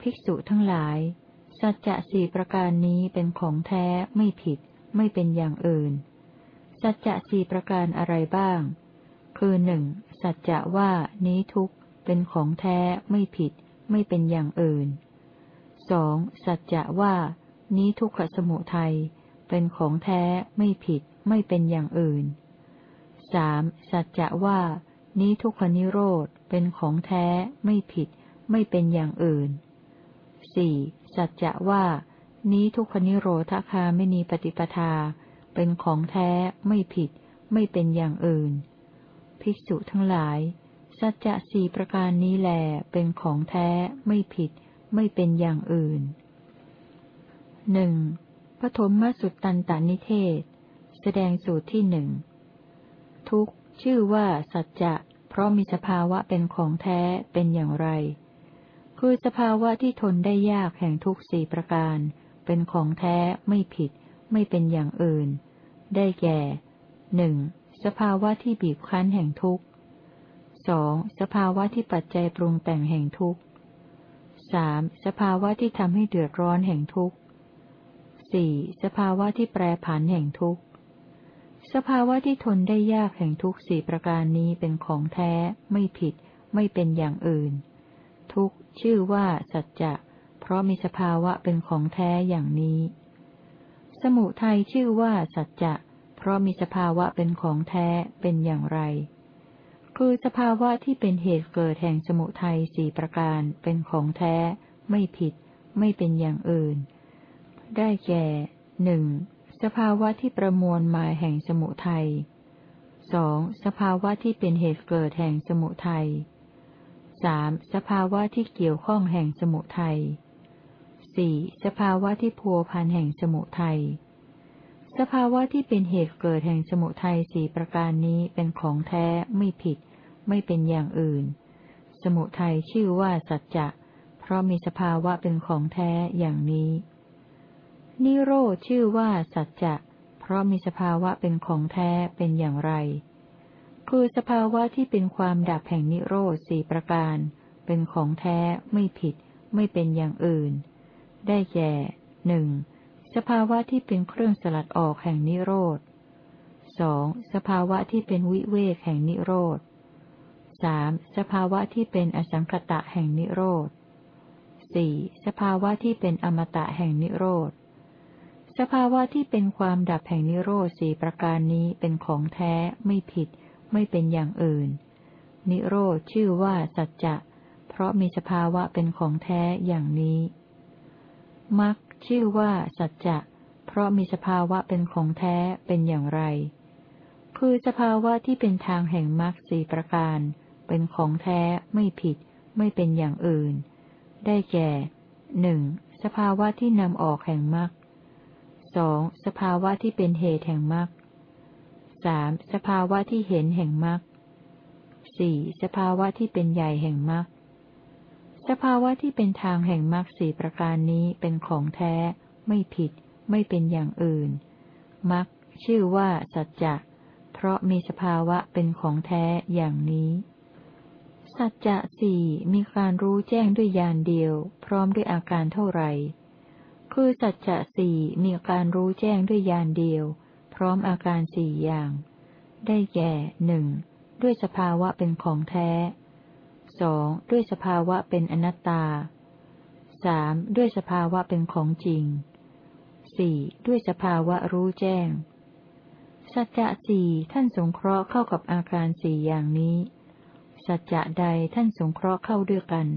ภิกษุทั้งหลาย สัจจะสี่ประการนี้เป็นของแท้ไม่ผิด ไม่เป็นอย่างอื่น สัจจะสี่ประการอะไรบ้าง คือหนึ่งสัจจะว่านี้ทุกเป็นของแท้ไม่ผิด ไม่เป็นอย่างอื่นสองสัจจะว่า นี้ทุกขสมุทัยเป็นของแท้ไม่ผิด ไม่เป็นอย่างอื่นสามสัจจะว่า นี้ทุกขนิโรธเป็นของแท้ไม่ผิด ไม่เป็นอย่างอื่นสี่สัจจะว่า นี้ทุกขนิโรธคาไม่มีปฏิปทา เป็นของแท้ไม่ผิด ไม่เป็นอย่างอื่น ภิกษุทั้งหลาย สัจจะสี่ประการนี้แหลเป็นของแท้ไม่ผิด ไม่เป็นอย่างอื่นหนึ่งปฐมมสุตตันตานิเทศ แสดงสูตรที่หนึ่งทุกชื่อว่าสัจจะ เพราะมีสภาวะเป็นของแท้เป็นอย่างไร คือสภาวะที่ทนได้ยากแห่งทุกสี่ประการ เป็นของแท้ไม่ผิด ไม่เป็นอย่างอื่น ได้แก่หนึ่งสภาวะที่บีบคั้นแห่งทุกข์สองสภาวะที่ปัจจัยปรุงแต่งแห่งทุกข์สามสภาวะที่ทำให้เดือดร้อนแห่งทุกข์สี่สภาวะที่แปรผันแห่งทุกข์ สภาวะที่ทนได้ยากแห่งทุกสี่ประการนี้เป็นของแท้ ไม่ผิด ไม่เป็นอย่างอื่น ทุกชื่อว่าสัจจะ เพราะมีสภาวะเป็นของแท้อย่างนี้ สมุทัยชื่อว่าสัจจะ เพราะมีสภาวะเป็นของแท้เป็นอย่างไร คือสภาวะที่เป็นเหตุเกิดแห่งสมุทัยสี่ประการเป็นของแท้ ไม่ผิด ไม่เป็นอย่างอื่น ได้แก่หนึ่งสภาวะที่ประมวลมาแห่งสมุทัยสองสภาวะที่เป็นเหตุเกิดแห่งสมุทัยสามสภาวะที่เกี่ยวข้องแห่งสมุทัย สี่สภาวะที่พัวพันแห่งสมุทัย สภาวะที่เป็นเหตุเกิดแห่งสมุทัยสี่ประการนี้เป็นของแท้ไม่ผิด ไม่เป็นอย่างอื่น สมุทัยชื่อว่าสัจจะ เพราะมีสภาวะเป็นของแท้อย่างนี้ นิโรธชื่อว่าสัจจะ เพราะมีสภาวะเป็นของแท้เป็นอย่างไร คือสภาวะที่เป็นความดับแห่งนิโรธสี่ประการ เป็นของแท้ไม่ผิด ไม่เป็นอย่างอื่น ได้แก่หนึ่งสภาวะที่เป็นเครื่องสลัดออกแห่งนิโรธสองสภาวะที่เป็นวิเวกแห่งนิโรธสามสภาวะที่เป็นอสังคตะแห่งนิโรธสี่สภาวะที่เป็นอมตะแห่งนิโรธ สภาวะที่เป็นความดับแห่งนิโรธสี่ประการนี้เป็นของแท้ไม่ผิด ไม่เป็นอย่างอื่น นิโรธชื่อว่าสัจจะ เพราะมีสภาวะเป็นของแท้อย่างนี้ มรรคชื่อว่าสัจจะ เพราะมีสภาวะเป็นของแท้เป็นอย่างไร คือสภาวะที่เป็นทางแห่งมรรคสี่ประการ เป็นของแท้ไม่ผิด ไม่เป็นอย่างอื่น ได้แก่หนึ่งสภาวะที่นำออกแห่งมรรคสองสภาวะที่เป็นเหตุแห่งมรรคสามสภาวะที่เห็นแห่งมรรคสี่สภาวะที่เป็นใหญ่แห่งมรรค สภาวะที่เป็นทางแห่งมรรคสีประการนี้เป็นของแท้ ไม่ผิด ไม่เป็นอย่างอื่นมรรคชื่อว่าสัจจะ เพราะมีสภาวะเป็นของแท้อย่างนี้ สัจจะสี่มีการรู้แจ้งด้วยญาณเดียว พร้อมด้วยอาการเท่าไหร่ คือสัจจะสี่มีการรู้แจ้งด้วยญาณเดียว พร้อมอาการสี่อย่าง ได้แก่หนึ่งด้วยสภาวะเป็นของแท้ สองด้วยสภาวะเป็นอนัตตาสามด้วยสภาวะเป็นของจริงสี่ด้วยสภาวะรู้แจ้ง สัจจะสี่ท่านสงเคราะห์เข้ากับอาการสี่อย่างนี้ สัจจะใดท่านสงเคราะห์เข้าด้วยกัน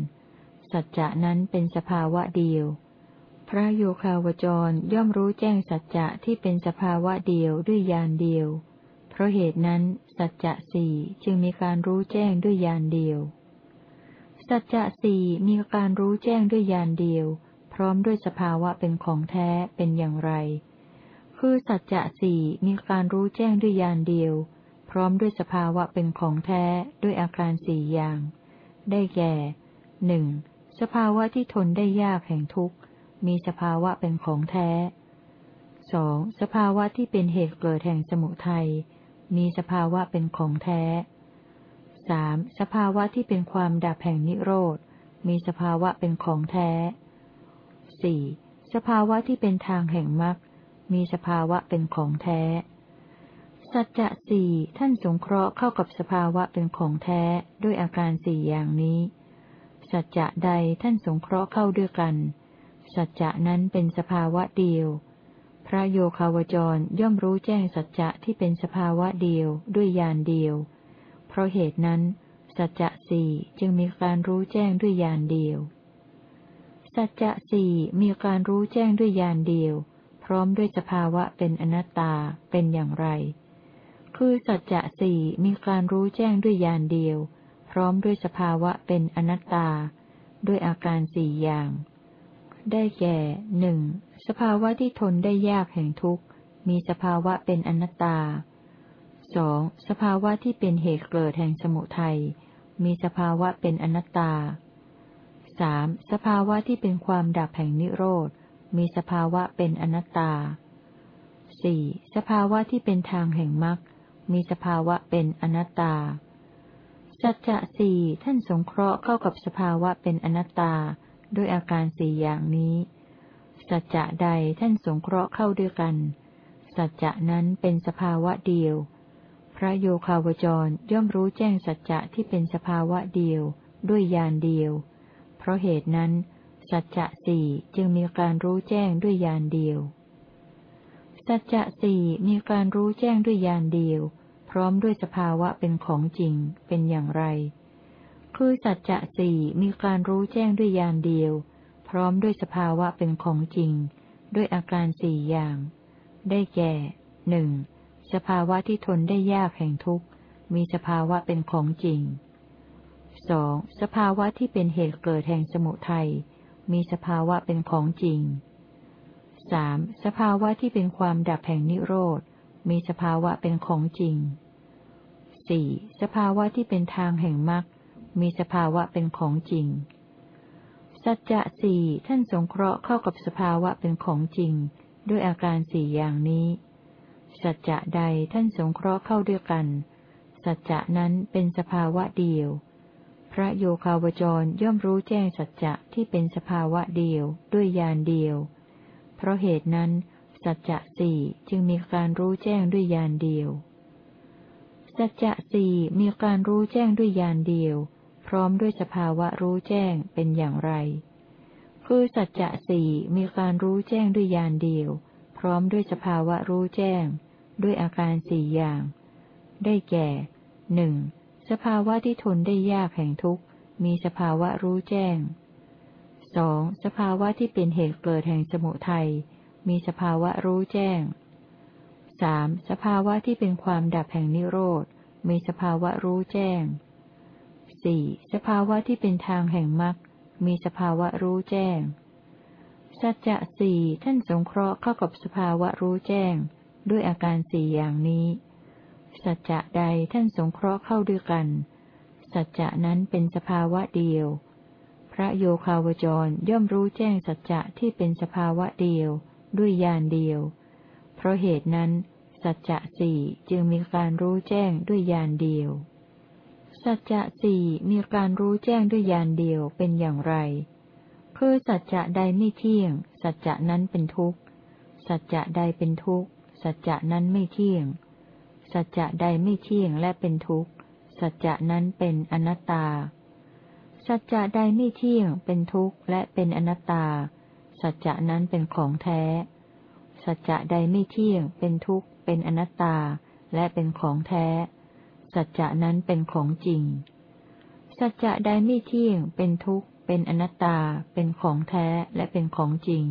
สัจจะนั้นเป็นสภาวะเดียว พระโยคาวจรย่อมรู้แจ้งสัจจะที่เป็นสภาวะเดียวด้วยญาณเดียว เพราะเหตุนั้นสัจจะสี่จึงมีการรู้แจ้งด้วยญาณเดียว สัจจะสี่มีการรู้แจ้งด้วยญาณเดียว พร้อมด้วยสภาวะเป็นของแท้เป็นอย่างไร คือสัจจะสี่มีการรู้แจ้งด้วยญาณเดียว พร้อมด้วยสภาวะเป็นของแท้ด้วยอาการสี่อย่าง ได้แก่หนึ่งสภาวะที่ทนได้ยากแห่งทุกข์ มีสภาวะเป็นของแท้สองสภาวะที่เป็นเหตุเกิดแห่งสมุทัย มีสภาวะเป็นของแท้ สามสภาวะที่เป็นความดับแห่งนิโรธ มีสภาวะเป็นของแท้สี่สภาวะที่เป็นทางแห่งมรรค มีสภาวะเป็นของแท้ สัจจะสี่ท่านสงเคราะห์เข้ากับสภาวะเป็นของแท้ด้วยอาการสี่อย่างนี้ สัจจะใดท่านสงเคราะห์เข้าด้วยกัน สัจจะนั้นเป็นสภาวะเดียว พระโยคาวจรย่อมรู้แจ้งสัจจะที่เป็นสภาวะเดียวด้วยญาณเดียว ราะเหตุนั้น สัจจะสี่จึงมีการรู้แจ้งด้วยญาณเดียว สัจจะสี่มีการรู้แจ้งด้วยญาณเดียว พร้อมด้วยสภาวะเป็นอนัตตาเป็นอย่างไร คือสัจจะสี่มีการรู้แจ้งด้วยญาณเดียว พร้อมด้วยสภาวะเป็นอนัตตา ด้วยอาการสี่อย่าง ได้แก่หนึ่งสภาวะที่ทนได้ยากแห่งทุกข์มีสภาวะเป็นอนัตตา สองสภาวะที่เป็นเหตุเกิดแห่งสมุทัย มีสภาวะเป็นอนัตตาสามสภาวะที่เป็นความดับแห่งนิโรธ มีสภาวะเป็นอนัตตาสี่สภาวะที่เป็นทางแห่งมรรค มีสภาวะเป็นอนัตตา สัจจะสี่ท่านสงเคราะห์เข้ากับสภาวะเป็นอนัตตา ด้วยอาการสี่อย่างนี้ สัจจะใดท่านสงเคราะห์เข้าด้วยกัน สัจจะนั้นเป็นสภาวะเดียว พระโยคาวจรย่อมรู้แจ้งสัจจะที่เป็นสภาวะเดียว ด้วยญาณเดียว เพราะเหตุนั้น สัจจะสี่จึงมีการรู้แจ้งด้วยญาณเดียว สัจจะสี่มีการรู้แจ้งด้วยญาณเดียว พร้อมด้วยสภาวะเป็นของจริงเป็นอย่างไร คือสัจจะสี่มีการรู้แจ้งด้วยญาณเดียว พร้อมด้วยสภาวะเป็นของจริง ด้วยอาการสี่อย่าง ได้แก่หนึ่ง สภาวะที่ทนได้ยากแห่งทุกข์ มีสภาวะเป็นของจริงสองสภาวะที่เป็นเหตุเกิดแห่งสมุทัย มีสภาวะเป็นของจริงสามสภาวะที่เป็นความดับแห่งนิโรธ มีสภาวะเป็นของจริงสี่สภาวะที่เป็นทางแห่งมรรค มีสภาวะเป็นของจริง สัจจะสี่ท่านสงเคราะห์เข้ากับสภาวะเป็นของจริง ด้วยอาการสี่อย่างนี้ สัจจะใดท่านสงเคราะห์เข้าด้วยกัน สัจจะนั้นเป็นสภาวะเดียว พระโยคาวจรย่อมรู้แจ้งสัจจะที่เป็นสภาวะเดียวด้วยญาณเดียว เพราะเหตุนั้น สัจจะสี่จึงมีการรู้แจ้งด้วยญาณเดียว สัจจะสี่มีการรู้แจ้งด้วยญาณเดียว พร้อมด้วยสภาวะรู้แจ้งเป็นอย่างไร คือสัจจะสี่มีการรู้แจ้งด้วยญาณเดียวพพร้อมด้วยสภาวะรู้แจ้ง ด้วยอาการสี่อย่าง ได้แก่หนึ่งสภาวะที่ทนได้ยากแห่งทุกข์ มีสภาวะรู้แจ้งสองสภาวะที่เป็นเหตุเกิดแห่งสมุทัย มีสภาวะรู้แจ้งสามสภาวะที่เป็นความดับแห่งนิโรธ มีสภาวะรู้แจ้งสี่สภาวะที่เป็นทางแห่งมรรค มีสภาวะรู้แจ้ง สัจจะสี่ท่านสงเคราะห์เข้ากับสภาวะรู้แจ้ง ด้วยอาการสี่อย่างนี้ สัจจะใดท่านสงเคราะห์เข้าด้วยกัน สัจจะนั้นเป็นสภาวะเดียว พระโยคาวจรย่อมรู้แจ้งสัจจะที่เป็นสภาวะเดียว ด้วยญาณเดียว เพราะเหตุนั้น สัจจะสี่จึงมีการรู้แจ้งด้วยญาณเดียว สัจจะสี่มีการรู้แจ้งด้วยญาณเดียวเป็นอย่างไรคือสัจจะใดไม่เที่ยง สัจจะนั้นเป็นทุกข์ สัจจะใดเป็นทุกข์ สัจจะนั้นไม่เที่ยง สัจจะใดไม่เที่ยงและเป็นทุกข์ สัจจะนั้นเป็นอนัตตา สัจจะใดไม่เที่ยง เป็นทุกข์และเป็นอนัตตา สัจจะนั้นเป็นของแท้ สัจจะใดไม่เที่ยง เป็นทุกข์ เป็นอนัตตา และเป็นของแท้ สัจจะนั้นเป็นของจริง สัจจะใดไม่เที่ยง เป็นทุกข์ เป็นอนัตตา เป็นของแท้ และเป็นของจริง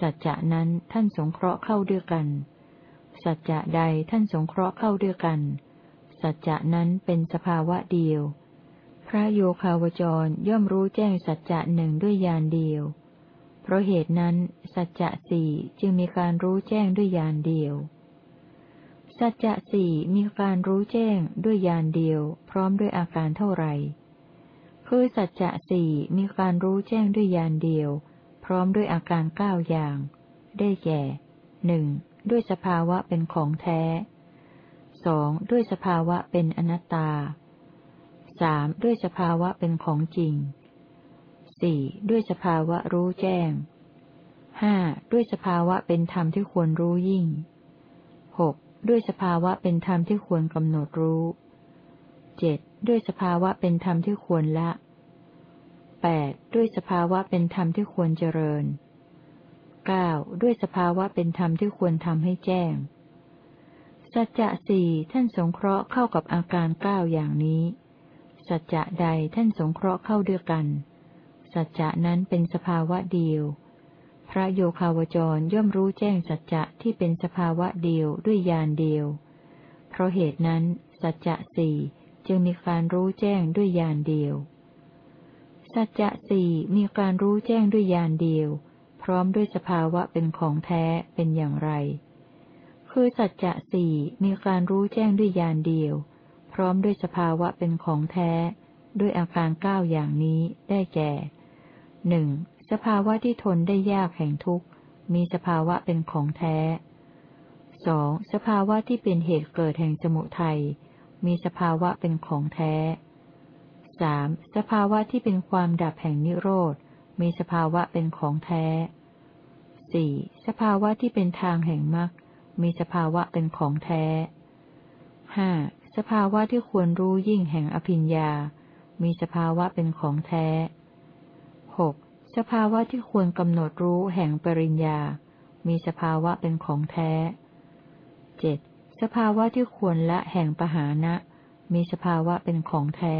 สัจจะนั้นท่านสงเคราะห์เข้าด้วยกัน สัจจะใดท่านสงเคราะห์เข้าด้วยกัน สัจจะนั้นเป็นสภาวะเดียว พระโยคาวจรย่อมรู้แจ้งสัจจะหนึ่งด้วยญาณเดียว เพราะเหตุนั้น สัจจะสี่จึงมีการรู้แจ้งด้วยญาณเดียว สัจจะสี่มีการรู้แจ้งด้วยญาณเดียว พร้อมด้วยอาการเท่าไหร่คือสัจจะสี่มีการรู้แจ้งด้วยญาณเดียว พร้อมด้วยอาการเก้าอย่าง ได้แก่หนึ่ง ด้วยสภาวะเป็นของแท้ สองด้วยสภาวะเป็นอนัตตาสามด้วยสภาวะเป็นของจริงสี่ด้วยสภาวะรู้แจ้งห้าด้วยสภาวะเป็นธรรมที่ควรรู้ยิ่งหกด้วยสภาวะเป็นธรรมที่ควรกำหนดรู้เจ็ดด้วยสภาวะเป็นธรรมที่ควรละแปดด้วยสภาวะเป็นธรรมที่ควรเจริญ เก้าด้วยสภาวะเป็นธรรมที่ควรทำให้แจ้ง สัจจะสี่ท่านสงเคราะห์เข้ากับอาการเก้าอย่างนี้ สัจจะใดท่านสงเคราะห์เข้าด้วยกัน สัจจะนั้นเป็นสภาวะเดียว พระโยคาวจรย่อมรู้แจ้งสัจจะที่เป็นสภาวะเดียวด้วยญาณเดียว เพราะเหตุนั้น สัจจะสี่จึงมีการรู้แจ้งด้วยญาณเดียว สัจจะสี่มีการรู้แจ้งด้วยญาณเดียว พร้อมด้วยสภาวะเป็นของแท้เป็นอย่างไร คือสัจจะสี่มีการรู้แจ้งด้วยญาณเดียว พร้อมด้วยสภาวะเป็นของแท้ ด้วยอาการเก้าอย่างนี้ได้แก่หนึ่งสภาวะที่ทนได้ยากแห่งทุกข์มีสภาวะเป็นของแท้สองสภาวะที่เป็นเหตุเกิดแห่งสมุทัยมีสภาวะเป็นของแท้สามสภาวะที่เป็นความดับแห่งนิโรธ มีสภาวะเป็นของแท้ สี่สภาวะที่เป็นทางแห่งมรรค มีสภาวะเป็นของแท้ห้าสภาวะที่ควรรู้ยิ่งแห่งอภิญญา มีสภาวะเป็นของแท้หกสภาวะที่ควรกำหนดรู้แห่งปริญญา มีสภาวะเป็นของแท้เจ็ดสภาวะที่ควรละแห่งปหานะ มีสภาวะเป็นของแท้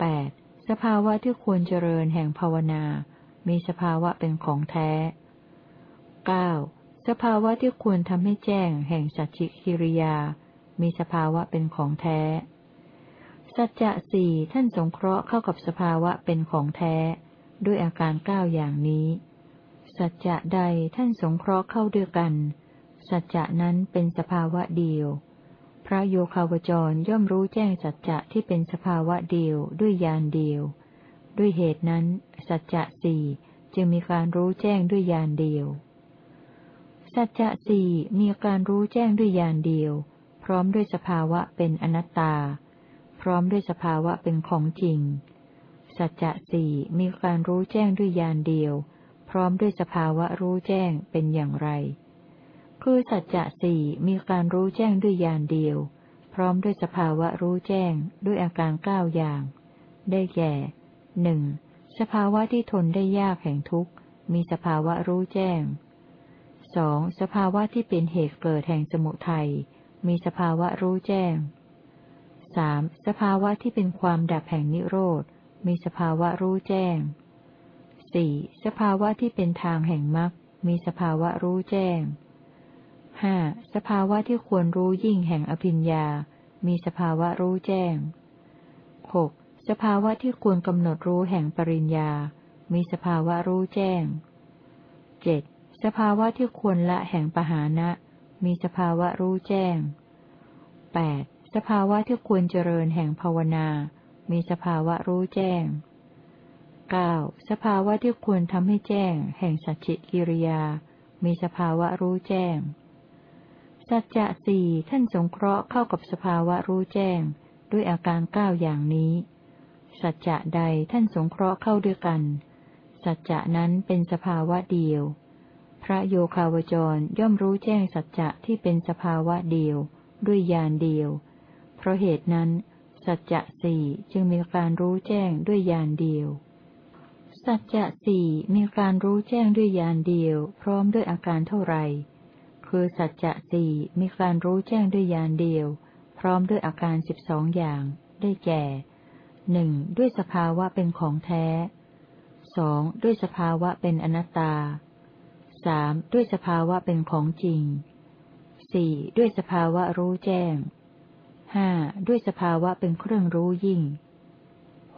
แปดสภาวะที่ควรเจริญแห่งภาวนา มีสภาวะเป็นของแท้ เก้าสภาวะที่ควรทำให้แจ้งแห่งสัจจิคิริยา มีสภาวะเป็นของแท้ สัจจะสี่ท่านสงเคราะห์เข้ากับสภาวะเป็นของแท้ ด้วยอาการเก้าอย่างนี้ สัจจะใดท่านสงเคราะห์เข้าด้วยกัน สัจจะนั้นเป็นสภาวะเดียว พระโยคาวจรย่อมรู้แจ้งสัจจะที่เป็นสภาวะเดียวด้วยญาณเดียว ด้วยเหตุนั้น สัจจะสี่จึงมีการรู้แจ้งด้วยญาณเดียว สัจจะสี่มีการรู้แจ้งด้วยญาณเดียว พร้อมด้วยสภาวะเป็นอนัตตา พร้อมด้วยสภาวะเป็นของจริง สัจจะสี่มีการรู้แจ้งด้วยญาณเดียว พร้อมด้วยสภาวะรู้แจ้งเป็นอย่างไร คือสัจจะสี่มีการรู้แจ้งด้วยญาณเดียว พร้อมด้วยสภาวะรู้แจ้งด้วยอาการเก้าอย่าง ได้แก่หนึ่งสภาวะที่ทนได้ยากแห่งทุกข์มีสภาวะรู้แจ้ง สองสภาวะที่เป็นเหตุเกิดแห่งสมุทัย มีสภาวะรู้แจ้งสามสภาวะที่เป็นความดับแห่งนิโรธ มีสภาวะรู้แจ้งสี่สภาวะที่เป็นทางแห่งมรรค มีสภาวะรู้แจ้งห้าสภาวะที่ควรรู้ยิ่งแห่งอภิญญา มีสภาวะรู้แจ้งหกสภาวะที่ควรกำหนดรู้แห่งปริญญา มีสภาวะรู้แจ้งเจ็ด สภาวะที่ควรละแห่งปหานะ มีสภาวะรู้แจ้งแปดสภาวะที่ควรเจริญแห่งภาวนา มีสภาวะรู้แจ้งเก้าสภาวะที่ควรทำให้แจ้ง แห่งสัจจิกิริยา มีสภาวะรู้แจ้ง สัจจะสี่ท่านสงเคราะห์เข้ากับสภาวะรู้แจ้ง ด้วยอาการเก้าอย่างนี้ สัจจะใดท่านสงเคราะห์เข้าด้วยกัน สัจจะนั้นเป็นสภาวะเดียว พระโยคาวจรย่อมรู้แจ้งสัจจะที่เป็นสภาวะเดียว ด้วยญาณเดียว เพราะเหตุนั้น สัจจะสี่จึงมีการรู้แจ้งด้วยญาณเดียว สัจจะสี่มีการรู้แจ้งด้วยญาณเดียว พร้อมด้วยอาการเท่าไหร่คือสัจจะสี่มีการรู้แจ้งด้วยญาณเดียว พร้อมด้วยอาการสิบสองอย่าง ได้แก่หนึ่งด้วยสภาวะเป็นของแท้สองด้วยสภาวะเป็นอนัตตา สามด้วยสภาวะเป็นของจริงสี่ด้วยสภาวะรู้แจ้งห้าด้วยสภาวะเป็นเครื่องรู้ยิ่ง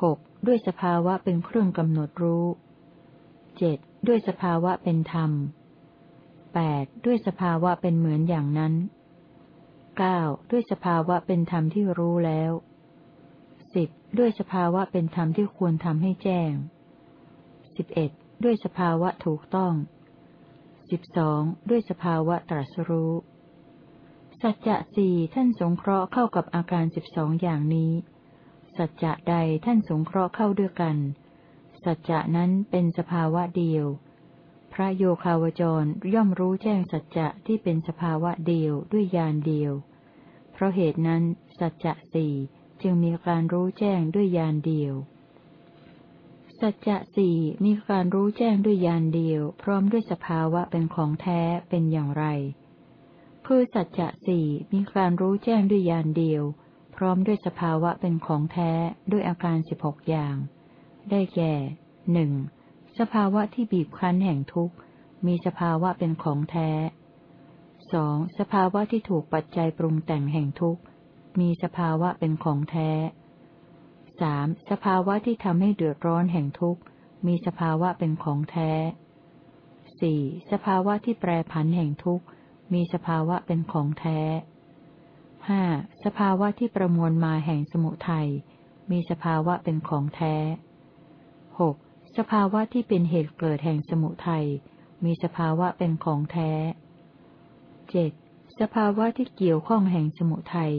หกด้วยสภาวะเป็นเครื่องกำหนดรู้เจ็ดด้วยสภาวะเป็นธรรมแปดด้วยสภาวะเป็นเหมือนอย่างนั้นเก้าด้วยสภาวะเป็นธรรมที่รู้แล้วสิบด้วยสภาวะเป็นธรรมที่ควรทำให้แจ้งสิบเอ็ดด้วยสภาวะถูกต้อง สิบสองด้วยสภาวะตรัสรู้ สัจจะสี่ท่านสงเคราะห์เข้ากับอาการสิบสองอย่างนี้ สัจจะใดท่านสงเคราะห์เข้าด้วยกัน สัจจะนั้นเป็นสภาวะเดียว พระโยคาวจรย่อมรู้แจ้งสัจจะที่เป็นสภาวะเดียวด้วยญาณเดียว เพราะเหตุนั้นสัจจะสี่จึงมีการรู้แจ้งด้วยญาณเดียว สัจจะสี่มีการรู้แจ้งด้วยญาณเดียว พร้อมด้วยสภาวะเป็นของแท้เป็นอย่างไร คือสัจจะสี่มีการรู้แจ้งด้วยญาณเดียว พร้อมด้วยสภาวะเป็นของแท้ด้วยอาการสิบหกอย่าง ได้แก่หนึ่งสภาวะที่บีบคั้นแห่งทุกข์ มีสภาวะเป็นของแท้สองสภาวะที่ถูกปัจจัยปรุงแต่งแห่งทุกข์ มีสภาวะเป็นของแท้ สามสภาวะที่ทำให้เดือดร้อนแห่งทุกข์ มีสภาวะเป็นของแท้สี่สภาวะที่แปรผันแห่งทุกข์ มีสภาวะเป็นของแท้ห้าสภาวะที่ประมวลมาแห่งสมุทัย มีสภาวะเป็นของแท้หกสภาวะที่เป็นเหตุเกิดแห่งสมุทัย มีสภาวะเป็นของแท้เจ็ดสภาวะที่เกี่ยวข้องแห่งสมุทัย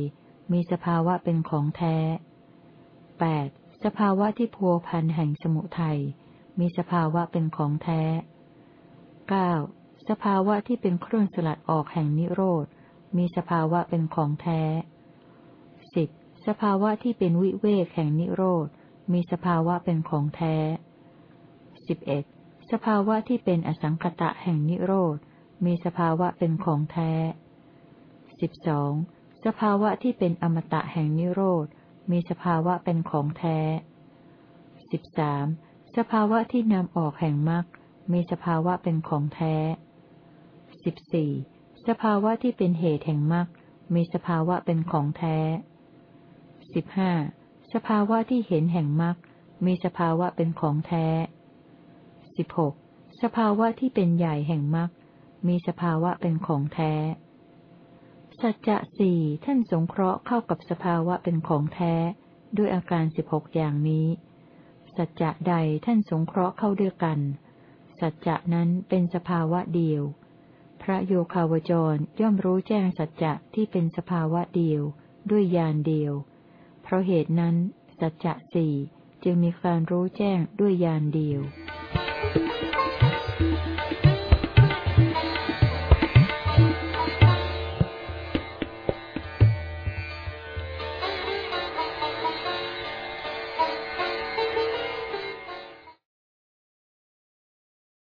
มีสภาวะเป็นของแท้ แปดสภาวะที่พัวพันแห่งสมุทัย มีสภาวะเป็นของแท้ เก้าสภาวะที่เป็นเครื่องสลัดออกแห่งนิโรธ มีสภาวะเป็นของแท้สิบสภาวะที่เป็นวิเวกแห่งนิโรธ มีสภาวะเป็นของแท้สิบเอ็ดสภาวะที่เป็นอสังคตะแห่งนิโรธ มีสภาวะเป็นของแท้สิบสองสภาวะที่เป็นอมตะแห่งนิโรธ มีสภาวะเป็นของแท้สิบสามสภาวะที่นำออกแห่งมรรคมีสภาวะเป็นของแท้สิบสี่สภาวะที่เป็นเหตุแห่งมรรคมีสภาวะเป็นของแท้สิบห้าสภาวะที่เห็นแห่งมรรคมีสภาวะเป็นของแท้สิบหกสภาวะที่เป็นใหญ่แห่งมรรคมีสภาวะเป็นของแท้ สัจจะสี่ท่านสงเคราะห์เข้ากับสภาวะเป็นของแท้ ด้วยอาการสิบหกอย่างนี้ สัจจะใดท่านสงเคราะห์เข้าด้วยกัน สัจจะนั้นเป็นสภาวะเดียว พระโยคาวจรย่อมรู้แจ้งสัจจะที่เป็นสภาวะเดียว ด้วยญาณเดียว เพราะเหตุนั้น สัจจะสี่จึงมีการรู้แจ้งด้วยญาณเดียว